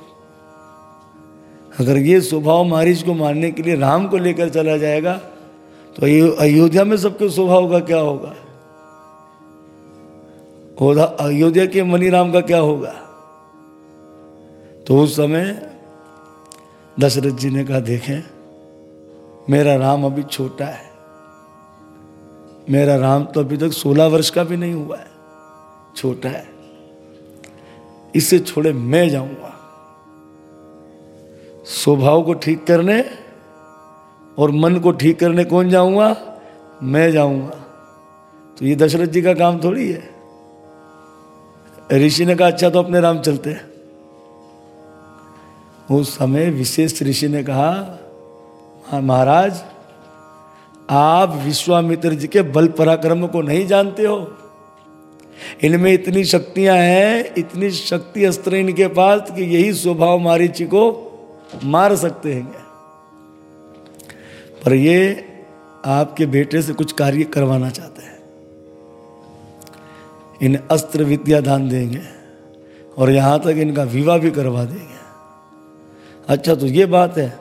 अगर ये स्वभाव मारिच को मारने के लिए राम को लेकर चला जाएगा तो अयोध्या में सबके स्वभाव का क्या होगा? अयोध्या के मनी राम का क्या होगा? तो उस समय दशरथ जी ने कहा, देखें, मेरा राम अभी छोटा है। मेरा राम तो अभी तक सोलह वर्ष का भी नहीं हुआ है। छोटा है। इससे छोड़े मैं जाऊँगा। स्वभाव को ठीक करने और मन को ठीक करने कौन जाऊँगा? मैं जाऊँगा। तो ये दशरथ जी का काम थोड़ी है। ऋषि ने कहा अच्छा तो अपने राम चलते उस समय विशेष ऋषि ने कहा महाराज, आप विश्वामित्र जी के बल पराक्रम को नहीं जानते हो। इनमें इतनी शक्तियाँ हैं, इतनी शक्ति अस्त्र इनके पास कि यही स्वभाव मारीची को मार सकते हैं। पर ये आपके बेटे से कुछ कार्य करवाना चाहते हैं। इन अस्त्र विद्या दान देंगे और यहाँ तक इनका विवाह भी करवा देंगे। अच्छा तो ये बात है।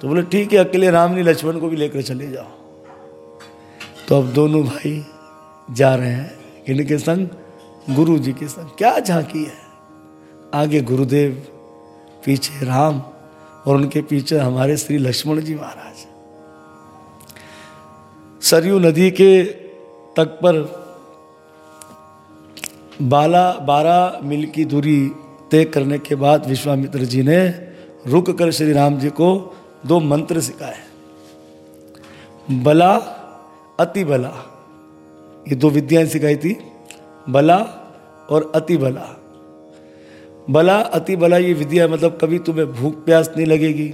तो बोले, ठीक है, अकेले राम ने लक्ष्मण को भी लेकर चले जाओ। तो अब दोनों भाई जा रहे हैं। इनके संग, गुरु जी के संग। क्या झांकी है? आगे गुरुदेव, पीछे राम और उनके पीछे हमारे श्री लक्ष्मण जी महाराज। सरयू नदी के तक पर बाला, बारह मील की दूरी तय करने के बाद विश्वामित्र जी ने रुक कर श्री राम जी को दो मंत्र सिखाए। बला, अति बला। ये दो विद्याएँ सिखाई थी, बला और अति बला। बला, अति बला ये विद्या मतलब कभी तुम्हें भूख, प्यास नहीं लगेगी,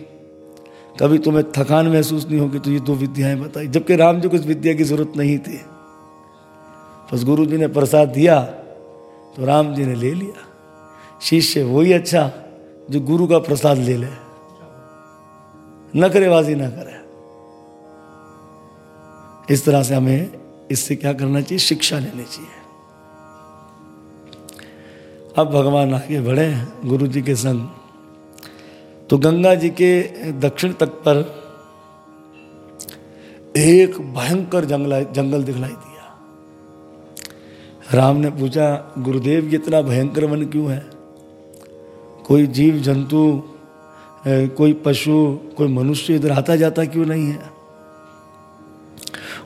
कभी तुम्हें थकान महसूस नहीं होगी तो ये दो विद्याएँ बताई। जबकि राम जी को इस विद्या की ज़रूरत नहीं थी। बस गुरु जी ने प्रसाद दिया तो राम जी ने ले लिया। शिष्य वही अच्छा जो गुरु का प्रसाद ले ले। नखरेबाजी ना करे। इस तरह से हमें इससे क्या करना चाहिए? शिक्षा लेनी चाहिए। अब भगवान आगे बढ़े गुरु जी के संग। तो गंगा जी के दक्षिण तट पर एक भयंकर जंगल जंगल दिखलाई दिया। राम ने पूछा, गुरुदेव, ये इतना भयंकर वन क्यों है? कोई जीव, जंतु कोई पशु, कोई मनुष्य इधर आता जाता क्यों नहीं है?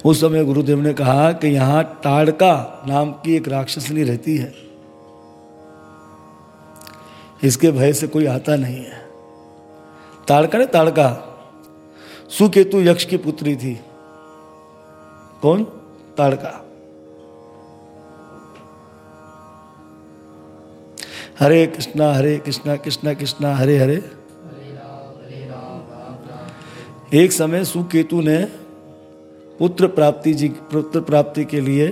उस समय गुरुदेव ने कहा कि यहाँ ताड़का नाम की एक राक्षसनी रहती है। इसके भय से कोई आता नहीं है। ताड़का ने ताड़का, सुकेतु यक्ष की पुत्री थी। कौन? ताड़का। हरे कृष्णा हरे कृष्णा कृष्णा कृष्णा, हरे हरे। एक समय सुकेतु ने पुत्र प्राप्ति जी, पुत्र प्राप्ति के लिए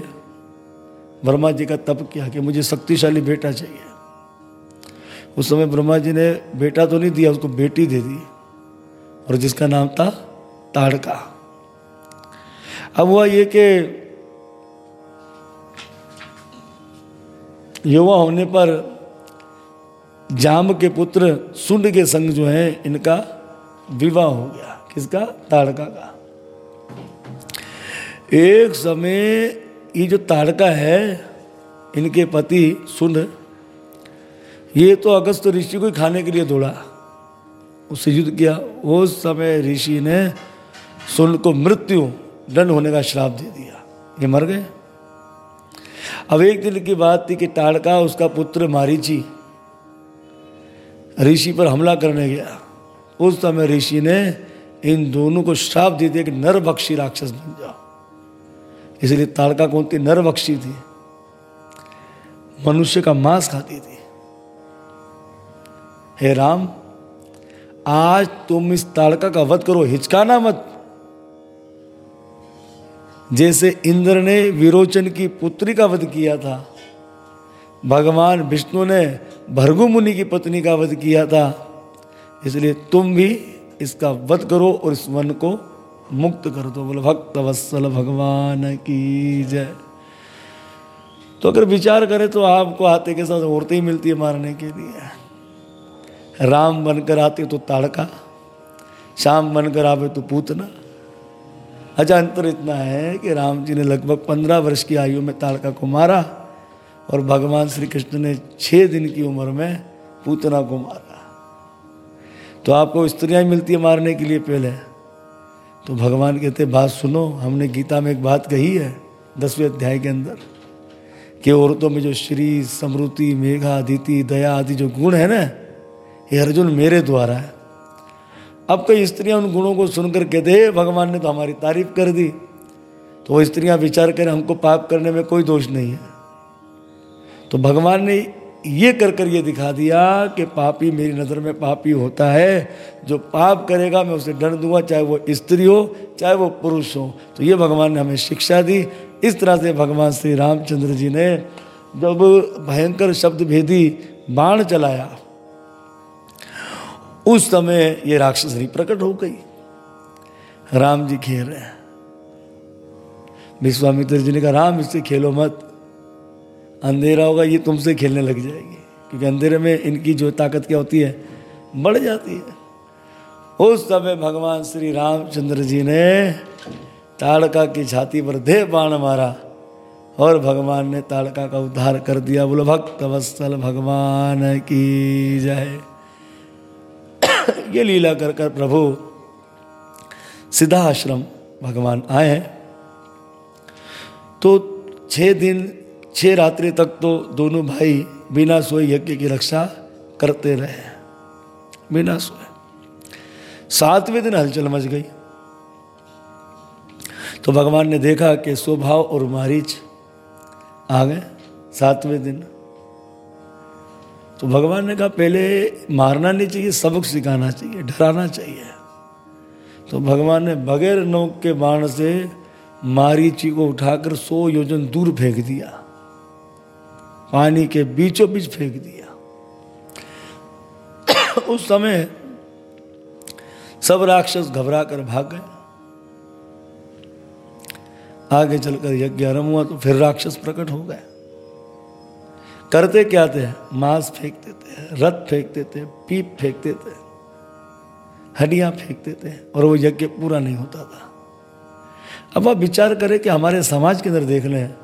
ब्रह्मा जी का तप किया कि मुझे शक्तिशाली बेटा चाहिए। उस समय ब्रह्मा जी ने बेटा तो नहीं दिया, उसको बेटी दे दी, और जिसका नाम था ताड़का। अब हुआ ये कि युवा होने पर जाम के पुत्र सुंड के संग जो है, इनका विवाह हो गया, किसका? ताड़का का। एक समय ये जो ताड़का है, इनके पति सुन ये तो अगस्त ऋषि को ही खाने के लिए दौड़ा। उससे युद्ध किया। उस समय ऋषि ने सुन को मृत्यु दंड होने का श्राप दे दिया। ये मर गए। अब एक दिन की बात थी कि ताड़का उसका पुत्र मारीची, ऋषि पर हमला करने गया। उस समय ऋषि ने इन दोनों को श्राप दे दिया कि नर बख्शी राक्षस बन जाओ। इसलिए ताड़का कौन थी? नर बख्शी थी। मनुष्य का मांस खाती थी। हे राम, आज तुम इस ताड़का का वध करो, हिचकाना मत। जैसे इंद्र ने विरोचन की पुत्री का वध किया था, भगवान विष्णु ने भरगु मुनि की पत्नी का वध किया था, इसलिए तुम भी इसका वध करो और इस वन को मुक्त कर दो बोले, भक्त वत्सल भगवान की जय। तो अगर विचार करें तो आपको हाथे के साथ औरतें ही मिलती है मारने के लिए। राम बनकर आते तो ताड़का, शाम बनकर आवे तो पूतना। अच्छा अंतर इतना है कि राम जी ने लगभग पंद्रह वर्ष की आयु में ताड़का को मारा और भगवान श्री कृष्ण ने छः दिन की उम्र में पूतना को मारा। तो आपको स्त्रियाँ मिलती है मारने के लिए पहले। तो भगवान कहते, बात सुनो, हमने गीता में एक बात कही है दसवें अध्याय के अंदर कि औरतों में जो श्री, समृति, मेघा, अदिति, दया आदि जो गुण है ना, ये अर्जुन मेरे द्वारा है। अब कई स्त्रियाँ उन गुणों को सुनकर कहते, हैं भगवान ने तो हमारी तारीफ़ कर दी। तो वो स्त्रियाँ विचार करें, हमको पाप करने में कोई दोष नहीं है। तो भगवान ने ये कर कर ये दिखा दिया कि पापी मेरी नज़र में पापी होता है। जो पाप करेगा, मैं उसे दंड दूँगा, चाहे वो स्त्री हो, चाहे वो पुरुष हो। तो ये भगवान ने हमें शिक्षा दी। इस तरह से भगवान श्री रामचंद्र जी ने जब भयंकर शब्द भेदी बाण चलाया, उस समय ये राक्षसनी प्रकट हो गई। राम जी खेल रहे हैं। विश्वामित्र जी ने कहा, राम, इससे खेलो मत। अंधेरा होगा, ये तुमसे खेलने लग जाएगी, क्योंकि अंधेरे में इनकी जो ताकत क्या होती है, बढ़ जाती है। उस समय भगवान श्री रामचंद्र जी ने ताड़का की छाती पर दे बाण मारा और भगवान ने ताड़का का उद्धार कर दिया। बोलो, भक्त वत्सल भगवान की जय। ये लीला कर कर प्रभु सीधा आश्रम भगवान आए हैं। तो छह दिन छह रात्रि तक तो दोनों भाई बिना सोए यज्ञ की रक्षा करते रहे बिना सोए। सातवें दिन हलचल मच गई। तो भगवान ने देखा कि स्वभाव और मारीच आ गए सातवें दिन। तो भगवान ने कहा, पहले मारना नहीं चाहिए, सबक सिखाना चाहिए, डराना चाहिए। तो भगवान ने बगैर नोक के बाण से मारीची को उठाकर सौ योजन दूर फेंक दिया। पानी के बीचों बीच फेंक दिया। उस समय सब राक्षस घबरा कर भाग गए। आगे चलकर यज्ञ आरंभ हुआ तो फिर राक्षस प्रकट हो गए। करते क्या थे? मांस फेंक देते रथ फेंक देते पीप फेंक देते हड्डियाँ फेंक देते और वो यज्ञ पूरा नहीं होता था। अब आप विचार करें कि हमारे समाज के अंदर देख लें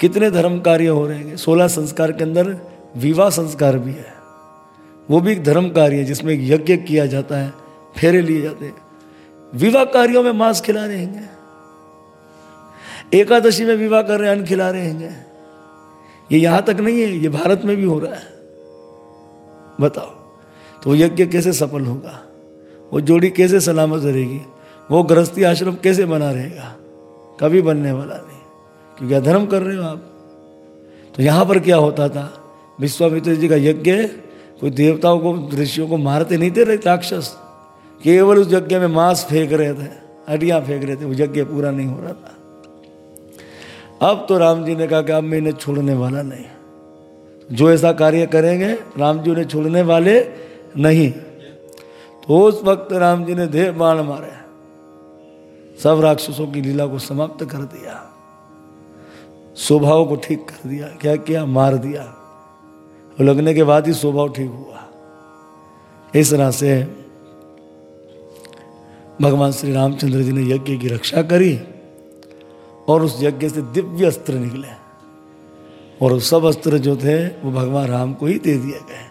कितने धर्म कार्य हो रहे हैं? सोलह संस्कार के अंदर विवाह संस्कार भी है। वो भी एक धर्म कार्य है, जिसमें एक यज्ञ किया जाता है, फेरे लिए जाते हैं। विवाह कार्यों में मांस खिला रहे हैं। एकादशी में विवाह कर रहे अन्न खिला रहे हैं। ये यहाँ तक नहीं है, ये भारत में भी हो रहा है। बताओ तो यज्ञ कैसे सफल होगा? वो जोड़ी कैसे सलामत रहेगी? वो गृहस्थी आश्रम कैसे बना रहेगा? कभी बनने वाला क्योंकि अधर्म कर रहे हो आप। तो यहाँ पर क्या होता था? विश्वामित्र जी का यज्ञ, कोई देवताओं को, ऋषियों को मारते नहीं थे राक्षस। केवल उस यज्ञ में मांस फेंक रहे थे, हड्डियाँ फेंक रहे थे, वो यज्ञ पूरा नहीं हो रहा था। अब तो राम जी ने कहा कि अब मैं इन्हें छोड़ने वाला नहीं। जो ऐसा कार्य करेंगे, राम जी उन्हें छोड़ने वाले नहीं। तो उस वक्त राम जी ने देह बाण मारे। सब राक्षसों की लीला को समाप्त कर दिया। स्वभाव को ठीक कर दिया, क्या किया? मार दिया। और लगने के बाद ही स्वभाव ठीक हुआ। इस तरह से भगवान श्री रामचंद्र जी ने यज्ञ की रक्षा करी और उस यज्ञ से दिव्य अस्त्र निकले। और सब अस्त्र जो थे, वो भगवान राम को ही दे दिए गए।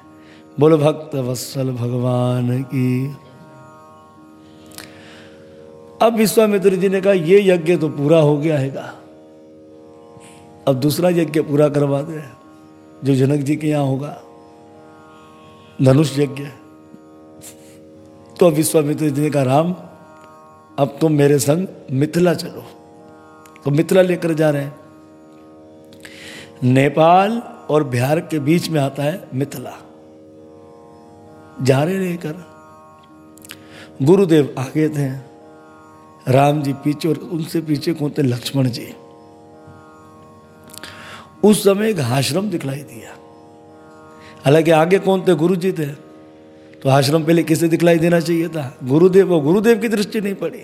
बोलो, भक्त वत्सल भगवान की। अब विश्वामित्र जी ने कहा, ये यज्ञ तो पूरा हो गया है अब दूसरा यज्ञ पूरा करवा दे जो जनक जी के यहाँ होगा। धनुष यज्ञ। तो विश्वामित्र जी ने कहा, राम, अब तुम मेरे संग मिथिला चलो। तो मिथिला लेकर जा रहे हैं। नेपाल और बिहार के बीच में आता है मिथिला। जा रहे लेकर। गुरुदेव आगे थे। राम जी पीछे और उनसे पीछे कौन थे लक्ष्मण जी। उस समय एक आश्रम दिखलाई दिया। हालाँकि आगे कौन थे? गुरु जी थे। तो आश्रम पहले किसे दिखलाई देना चाहिए था? गुरुदेव वो गुरुदेव की दृष्टि नहीं पड़ी।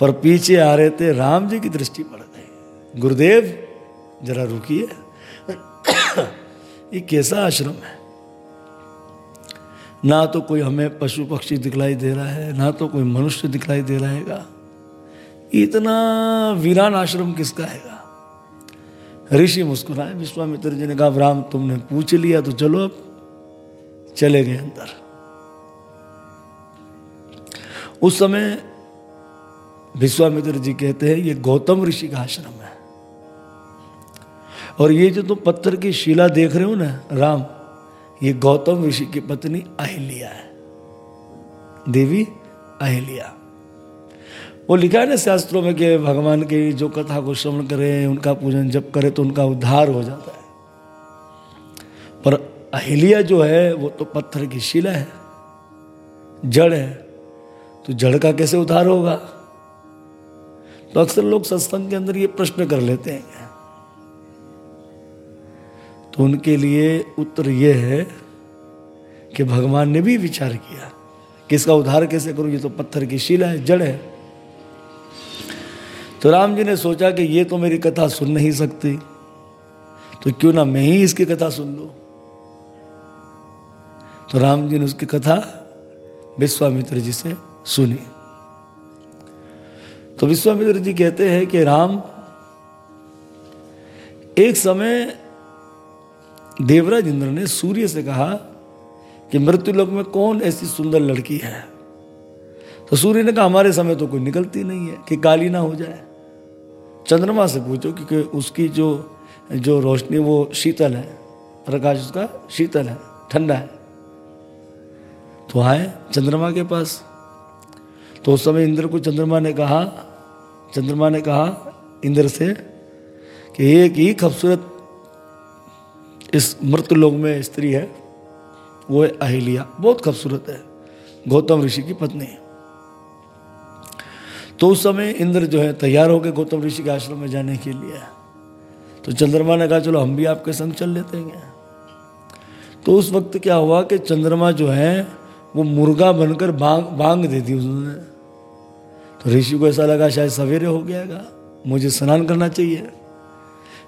पर पीछे आ रहे थे, राम जी की दृष्टि पड़ गई। गुरुदेव, जरा रुकिए। ये कैसा आश्रम है? ना तो कोई हमें पशु पक्षी दिखलाई दे रहा है, ना तो कोई मनुष्य दिखलाई दे रहेगा। इतना वीरान आश्रम किसका हैगा ऋषि मुस्कुराए, विश्वामित्र जी ने कहा, राम, तुमने पूछ लिया तो चलो अब चले गए अंदर। उस समय विश्वामित्र जी कहते हैं, ये गौतम ऋषि का आश्रम है। और ये जो तुम तो पत्थर की शिला देख रहे हो ना, राम, ये गौतम ऋषि की पत्नी अहिल्या है। देवी अहिल्या। वो लिखा है ना शास्त्रों में कि भगवान की जो कथा को श्रवण करें, उनका पूजन जब करे तो उनका उद्धार हो जाता है। पर अहिल्या जो है, वो तो पत्थर की शिला है, जड़ है तो जड़ का कैसे उद्धार होगा? तो अक्सर लोग सत्संग के अंदर ये प्रश्न कर लेते हैं। तो उनके लिए उत्तर ये है कि भगवान ने भी विचार किया, कि इसका उद्धार कैसे करूँ? ये तो पत्थर की शिला है, जड़ है। तो राम जी ने सोचा कि ये तो मेरी कथा सुन नहीं सकती। तो क्यों ना मैं ही इसकी कथा सुन लू? तो राम जी ने उसकी कथा विश्वामित्र जी से सुनी। तो विश्वामित्र जी कहते हैं कि राम, एक समय देवराज इंद्र ने सूर्य से कहा कि मृत्यु लोक में कौन ऐसी सुंदर लड़की है? तो सूर्य ने कहा, हमारे समय तो कोई निकलती नहीं है, कि काली ना हो जाए। चंद्रमा से पूछो, क्योंकि उसकी जो जो रोशनी, वो शीतल है। प्रकाश उसका शीतल है, ठंडा है। तो आए चंद्रमा के पास। तो उस समय इंद्र को चंद्रमा ने कहा, चंद्रमा ने कहा इंद्र से कि एक ही खूबसूरत इस मृत लोग में स्त्री है, वो है अहिलिया। बहुत खूबसूरत है। गौतम ऋषि की पत्नी। तो उस समय इंद्र जो है तैयार हो गए गौतम ऋषि के आश्रम में जाने के लिए तो चंद्रमा ने कहा, चलो हम भी आपके संग चल लेते हैं। तो उस वक्त क्या हुआ कि चंद्रमा जो है, वो मुर्गा बनकर बांग बांग दे दी उसने। तो ऋषि को ऐसा लगा, शायद सवेरे हो गया मुझे स्नान करना चाहिए।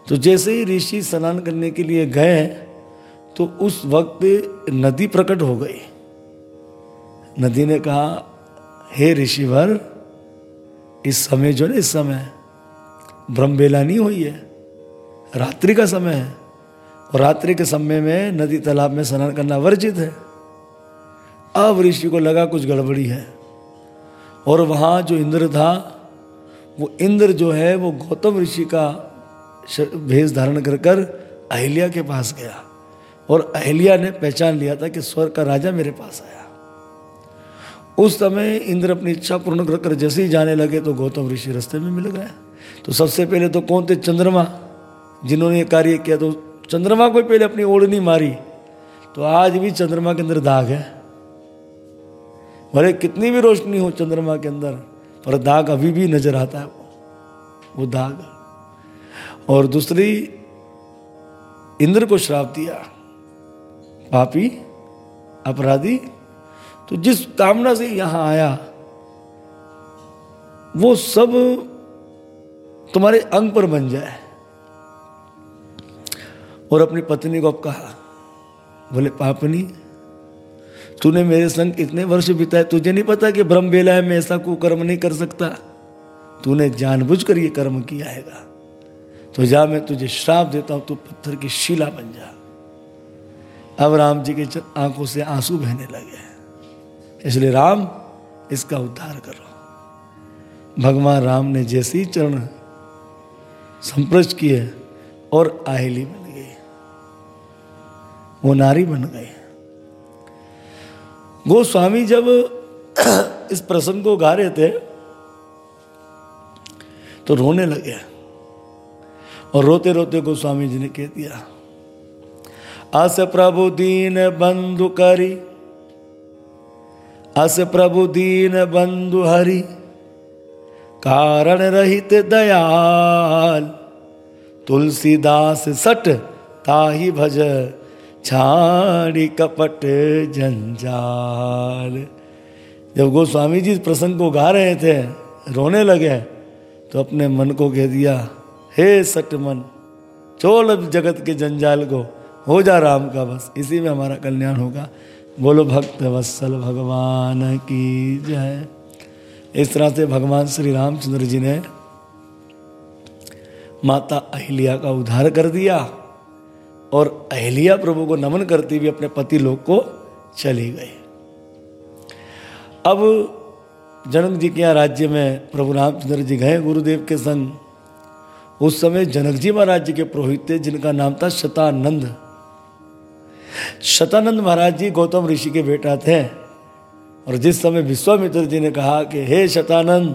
तो जैसे ही ऋषि स्नान करने के लिए गए तो उस वक्त नदी प्रकट हो गई। नदी ने कहा, हे ऋषिवर इस समय जो ना इस समय ब्रह्म बेला नहीं हुई है। रात्रि का समय है। और रात्रि के समय में नदी तालाब में स्नान करना वर्जित है। अब ऋषि को लगा कुछ गड़बड़ी है। और वहाँ जो इंद्र था, वो इंद्र जो है, वो गौतम ऋषि का भेष धारण कर कर अहिल्या के पास गया। और अहिल्या ने पहचान लिया था कि स्वर्ग का राजा मेरे पास आया। उस समय इंद्र अपनी इच्छा पूर्ण कर जैसे ही जाने लगे तो गौतम ऋषि रास्ते में मिल गए। तो सबसे पहले तो कौन थे? चंद्रमा। जिन्होंने ये कार्य किया तो चंद्रमा को पहले अपनी ओढ़नी मारी। तो आज भी चंद्रमा के अंदर दाग है। भले कितनी भी रोशनी हो चंद्रमा के अंदर, पर दाग अभी भी नज़र आता है वो। वो दाग। और दूसरी, इंद्र को श्राप दिया। पापी, अपराधी तो जिस कामना से यहाँ आया, वो सब तुम्हारे अंग पर बन जाए। और अपनी पत्नी को अब कहा, बोले, पापनी, तूने मेरे संग इतने वर्ष बिताए, तुझे नहीं पता कि ब्रह्म बेला है, मैं ऐसा को कर्म नहीं कर सकता। तूने जानबूझकर ये कर्म किया है तो जा, मैं तुझे श्राप देता हूँ, तू पत्थर की शिला बन जा। अब राम जी के आँखों से आँसू बहने लगे इसलिए राम इसका उद्धार करो भगवान राम ने जैसे ही चरण संप्रच किए और आहेली बन गई। वो नारी बन गई। गोस्वामी जब इस प्रसंग को गा रहे थे तो रोने लगे और रोते रोते गोस्वामी जी ने कह दिया अस प्रभु दीन बंधु करी अस प्रभु दीन बंधु हरि, कारण रहित दयाल। तुलसीदास सट ताही भज छाड़ी कपट जंजाल। जब गोस्वामी जी प्रसंग को गा रहे थे, रोने लगे तो अपने मन को कह दिया, हे सट मन चोल जगत के जंजाल को, हो जा राम का बस, इसी में हमारा कल्याण होगा। बोलो भक्त वत्सल भगवान की जय। इस तरह से भगवान श्री रामचंद्र जी ने माता अहिल्या का उद्धार कर दिया और अहिल्या प्रभु को नमन करती हुई अपने पति लोग को चली गई अब जनक जी के यहाँ राज्य में प्रभु रामचंद्र जी गए गुरुदेव के संग। उस समय जनक जी महाराज जी के पुरोहित थे, जिनका नाम था शतानंद। शतानंद महाराज जी गौतम ऋषि के बेटा थे। और जिस समय विश्वामित्र जी ने कहा कि, हे शतानंद,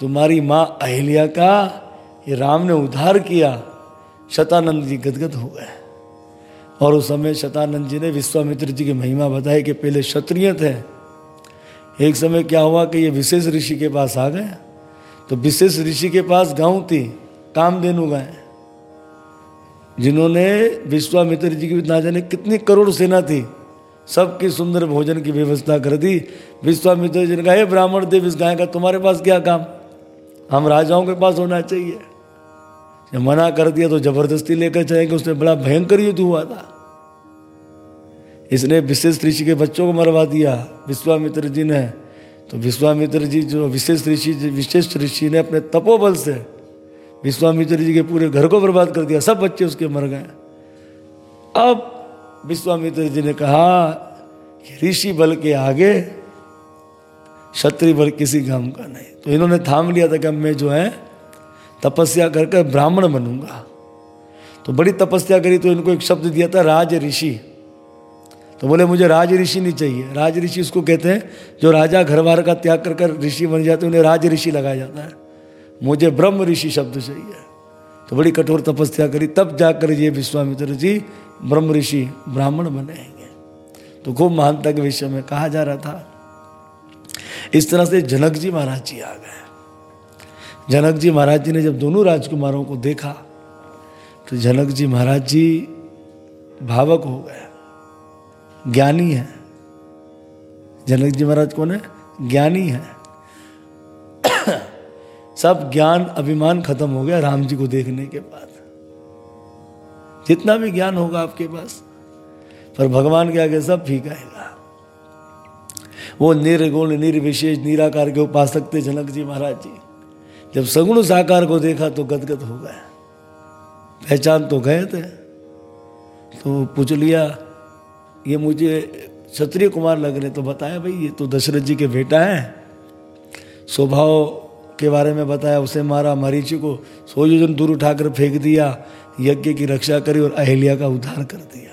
तुम्हारी माँ अहिल्या का ये राम ने उद्धार किया, शतानंद जी गदगद हो गए। और उस समय शतानंद जी ने विश्वामित्र जी की महिमा बताई कि पहले क्षत्रिय थे। एक समय क्या हुआ कि ये विशेष ऋषि के पास आ गए। तो विशेष ऋषि के पास गाँव थी काम कामधेनु गए जिन्होंने विश्वामित्र जी की ना जाने कितनी करोड़ सेना थी, सबकी सुंदर भोजन की व्यवस्था कर दी। विश्वामित्र जी ने कहा ब्राह्मण देव, इस गाय का तुम्हारे पास क्या काम? हम राजाओं के पास होना चाहिए। जब मना कर दिया तो ज़बरदस्ती लेकर जाएँगे उसने बड़ा भयंकर युद्ध हुआ था। इसने विशेष ऋषि के बच्चों को मरवा दिया, विश्वामित्र जी ने। तो विश्वामित्र जी, जो विशेष ऋषि विशेष ऋषि ने अपने तपोबल से विश्वामित्र जी के पूरे घर को बर्बाद कर दिया, सब बच्चे उसके मर गए। अब विश्वामित्र जी ने कहा कि ऋषि बल के आगे क्षत्रिय बल किसी काम का नहीं। तो इन्होंने थाम लिया था कि अब मैं जो है तपस्या करके ब्राह्मण बनूँगा। तो बड़ी तपस्या करी तो इनको एक शब्द दिया था, राज ऋषि। तो बोले, मुझे राज ऋषि नहीं चाहिए। राज ऋषि उसको कहते हैं, जो राजा घर बार का त्याग कर कर ऋषि बन जाते उन्हें राज ऋषि लगाया जाता है। मुझे ब्रह्म ऋषि शब्द चाहिए। तो बड़ी कठोर तपस्या करी, तब जाकर ये विश्वामित्र जी ब्रह्म ऋषि ब्राह्मण बनेंगे तो खूब महानता के विषय में कहा जा रहा था। इस तरह से जनक जी महाराज जी आ गए। जनक जी महाराज जी ने जब दोनों राजकुमारों को देखा तो जनक जी महाराज जी भावक हो गए। ज्ञानी है। जनक जी महाराज कौन है? ज्ञानी है। सब ज्ञान, अभिमान खत्म हो गया राम जी को देखने के बाद। जितना भी ज्ञान होगा आपके पास, पर भगवान के आगे सब फीका है। वो निर्गुण, निर्विशेष, निराकार के उपासक थे जनक जी महाराज जी, जब सगुण साकार को देखा तो गदगद हो गए। पहचान तो गए थे। तो पूछ लिया, ये मुझे क्षत्रिय कुमार लग रहे तो बताया भाई, ये तो दशरथ जी के बेटा है। स्वभाव के बारे में बताया, उसे मारा मरीची को सौ योजन दूर उठाकर फेंक दिया, यज्ञ की रक्षा करी और अहिल्या का उद्धार कर दिया।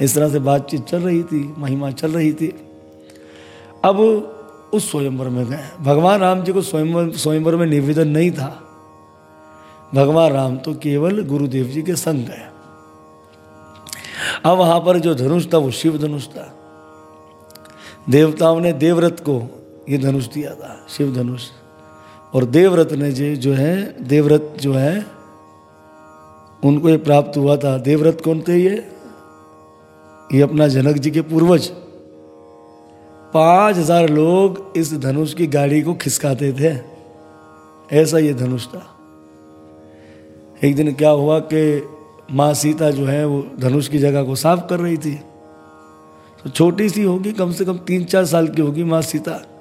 इस तरह से बातचीत चल रही थी, महिमा चल रही थी। अब उस स्वयंवर में गए। भगवान राम जी को स्वयंवर स्वयंवर में निवेदन नहीं था। भगवान राम तो केवल गुरुदेव जी के संग गए। अब वहाँ पर जो धनुष था, वो शिव धनुष था। देवताओं ने देवव्रत को ये धनुष दिया था, शिव धनुष। और देवव्रत ने जो जो है, देवव्रत जो है, उनको ये प्राप्त हुआ था। देवव्रत कौन थे ये? ये अपना जनक जी के पूर्वज। पाँच हज़ार लोग इस धनुष की गाड़ी को खिसकाते थे। ऐसा ये धनुष था। एक दिन क्या हुआ कि माँ सीता जो है, वो धनुष की जगह को साफ़ कर रही थी। तो छोटी सी होगी, कम से कम तीन चार साल की होगी माँ सीता।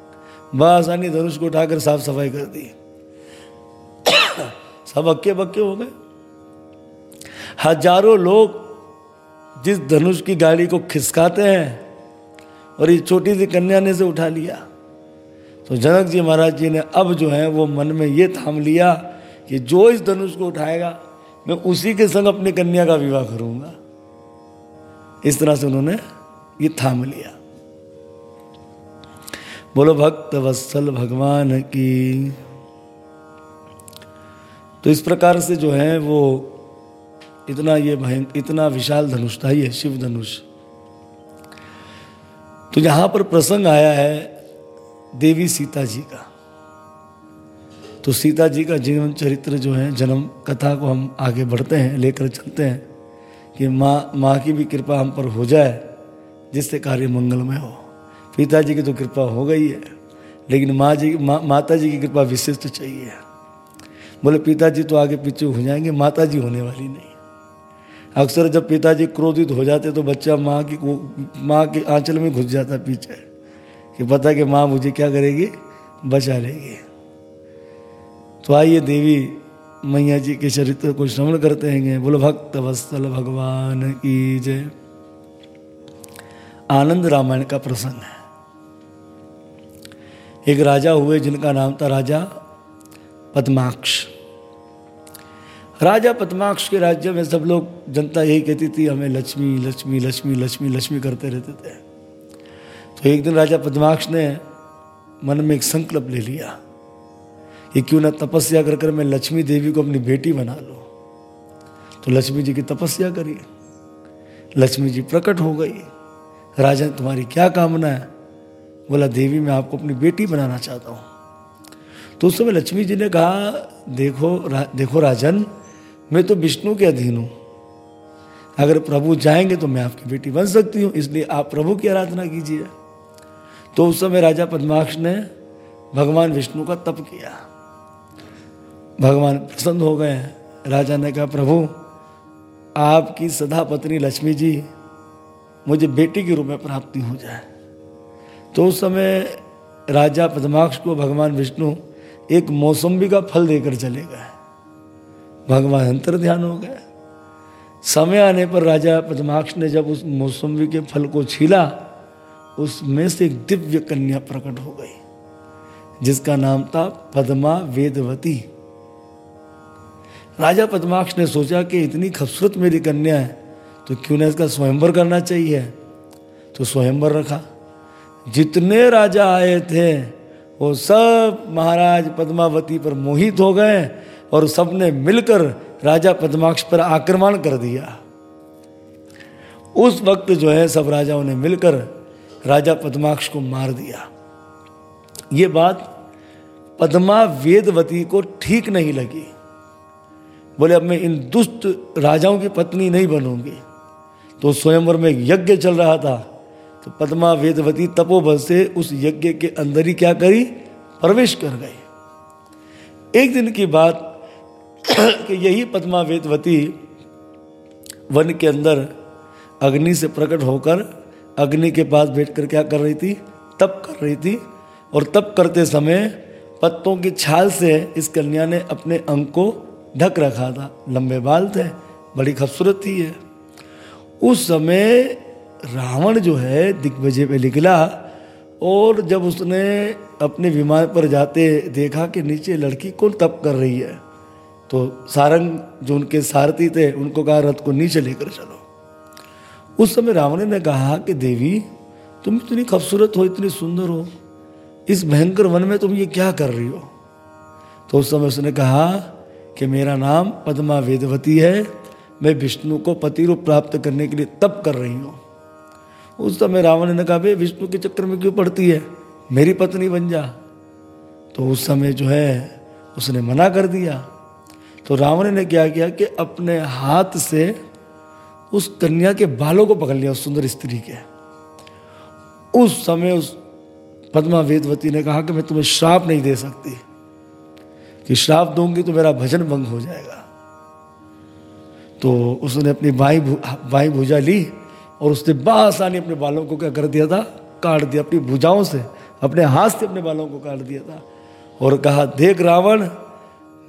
बस आनी धनुष को उठाकर साफ़ सफ़ाई कर दी। सब अक्के बक्के हो गए। हज़ारों लोग जिस धनुष की गाड़ी को खिसकाते हैं और ये छोटी सी कन्या ने से उठा लिया। तो जनक जी महाराज जी ने अब जो है वो मन में ये थाम लिया कि जो इस धनुष को उठाएगा, मैं उसी के संग अपनी कन्या का विवाह करूँगा। इस तरह से उन्होंने ये थाम लिया। बोलो, भक्त वत्सल भगवान की। तो इस प्रकार से जो है वो इतना ये भयं, इतना विशाल धनुष था, ये शिव धनुष। तो यहाँ पर प्रसंग आया है देवी सीता जी का। तो सीता जी का जीवन चरित्र जो है, जन्म कथा को हम आगे बढ़ते हैं, लेकर चलते हैं कि माँ माँ की भी कृपा हम पर हो जाए, जिससे कार्य मंगलमय हो। पिताजी की तो कृपा हो गई है लेकिन माँ जी मा, माता जी की कृपा विशेष तो चाहिए। बोले पिताजी तो आगे पीछे हो जाएँगे माता जी होने वाली नहीं। अक्सर जब पिताजी क्रोधित हो जाते तो बच्चा माँ की माँ के आंचल में घुस जाता पीछे कि पता कि माँ मुझे क्या करेगी? बचा लेगी। तो आइए देवी मैया जी के चरित्र को श्रवण करते हैं। बोलो भक्त वत्सल भगवान की जय। आनंद रामायण का प्रसंग है। एक राजा हुए जिनका नाम था राजा पद्माक्ष। राजा पद्माक्ष के राज्य में सब लोग, जनता यही कहती थी, हमें लक्ष्मी लक्ष्मी लक्ष्मी लक्ष्मी लक्ष्मी करते रहते थे। तो एक दिन राजा पद्माक्ष ने मन में एक संकल्प ले लिया कि क्यों ना तपस्या कर कर मैं लक्ष्मी देवी को अपनी बेटी बना लो। तो लक्ष्मी जी की तपस्या करी लक्ष्मी जी प्रकट हो गई। राजन तुम्हारी क्या कामना है? बोला देवी मैं आपको अपनी बेटी बनाना चाहता हूँ। तो उस समय लक्ष्मी जी ने कहा देखो रा, देखो राजन मैं तो विष्णु के अधीन हूँ। अगर प्रभु जाएँगे तो मैं आपकी बेटी बन सकती हूँ इसलिए आप प्रभु की आराधना कीजिए। तो उस समय राजा पद्माक्ष ने भगवान विष्णु का तप किया। भगवान प्रसन्न हो गए। राजा ने कहा प्रभु आपकी सदा पत्नी लक्ष्मी जी मुझे बेटी के रूप में प्राप्ति हो जाए। तो उस समय राजा पद्माक्ष को भगवान विष्णु एक मौसम्बी का फल देकर चले गए। भगवान अंतर ध्यान हो गए। समय आने पर राजा पद्माक्ष ने जब उस मौसम्बी के फल को छीला, उसमें से एक दिव्य कन्या प्रकट हो गई, जिसका नाम था पद्मा वेदवती। राजा पद्माक्ष ने सोचा कि इतनी खूबसूरत मेरी कन्या है तो क्यों ना इसका स्वयंवर करना चाहिए? तो स्वयंवर रखा। जितने राजा आए थे, वो सब महाराज पद्मावती पर मोहित हो गए और सबने मिलकर राजा पद्माक्ष पर आक्रमण कर दिया। उस वक्त जो है, सब राजाओं ने मिलकर राजा पद्माक्ष को मार दिया। ये बात पद्मा वेदवती को ठीक नहीं लगी। बोले, अब मैं इन दुष्ट राजाओं की पत्नी नहीं बनूँगी। तो स्वयंवर में यज्ञ चल रहा था। तो पद्मा वेदवती तपोबल से उस यज्ञ के अंदर ही क्या करी? प्रवेश कर गई। एक दिन की बात कि यही पद्मा वेदवती वन के अंदर अग्नि से प्रकट होकर अग्नि के पास बैठकर क्या कर रही थी? तप कर रही थी। और तप करते समय पत्तों की छाल से इस कन्या ने अपने अंग को ढक रखा था। लंबे बाल थे, बड़ी खूबसूरत थी है उस समय रावण जो है दिग्विजय पे निकला और जब उसने अपने विमान पर जाते देखा कि नीचे लड़की कौन तप कर रही है तो सारंग जो उनके सारथी थे, उनको कहा, रथ को नीचे लेकर चलो। उस समय रावण ने कहा कि, देवी, तुम इतनी खूबसूरत हो, इतनी सुंदर हो, इस भयंकर वन में तुम ये क्या कर रही हो? तो उस समय उसने कहा कि, मेरा नाम पद्मा वेदवती है। मैं विष्णु को पति रूप प्राप्त करने के लिए तप कर रही हूँ। उस समय रावण ने कहा, भाई, विष्णु के चक्कर में क्यों पड़ती है? मेरी पत्नी बन जा। तो उस समय जो है, उसने मना कर दिया। तो रावण ने क्या किया कि अपने हाथ से उस कन्या के बालों को पकड़ लिया, उस सुंदर स्त्री के। उस समय उस पद्मा वेदवती ने कहा कि मैं तुम्हें श्राप नहीं दे सकती। कि श्राप दूँगी तो मेरा भजन भंग हो जाएगा। तो उसने अपनी बाई बाई भुजा ली। और उसने बासानी अपने बालों को क्या कर दिया था? काट दिया, अपनी भुजाओं से, अपने हाथ से अपने बालों को काट दिया था। और कहा, देख रावण,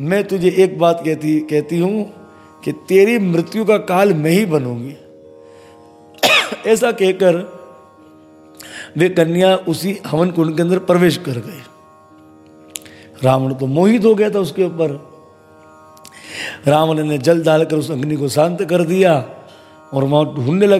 मैं तुझे एक बात कहती कहती हूँ कि तेरी मृत्यु का काल मैं ही बनूँगी। ऐसा कहकर वे कन्या उसी हवन कुंड के अंदर प्रवेश कर गए। रावण तो मोहित हो गया था उसके ऊपर। रावण ने जल डालकर उस अग्नि को शांत कर दिया और वहाँ ढूँढने लगा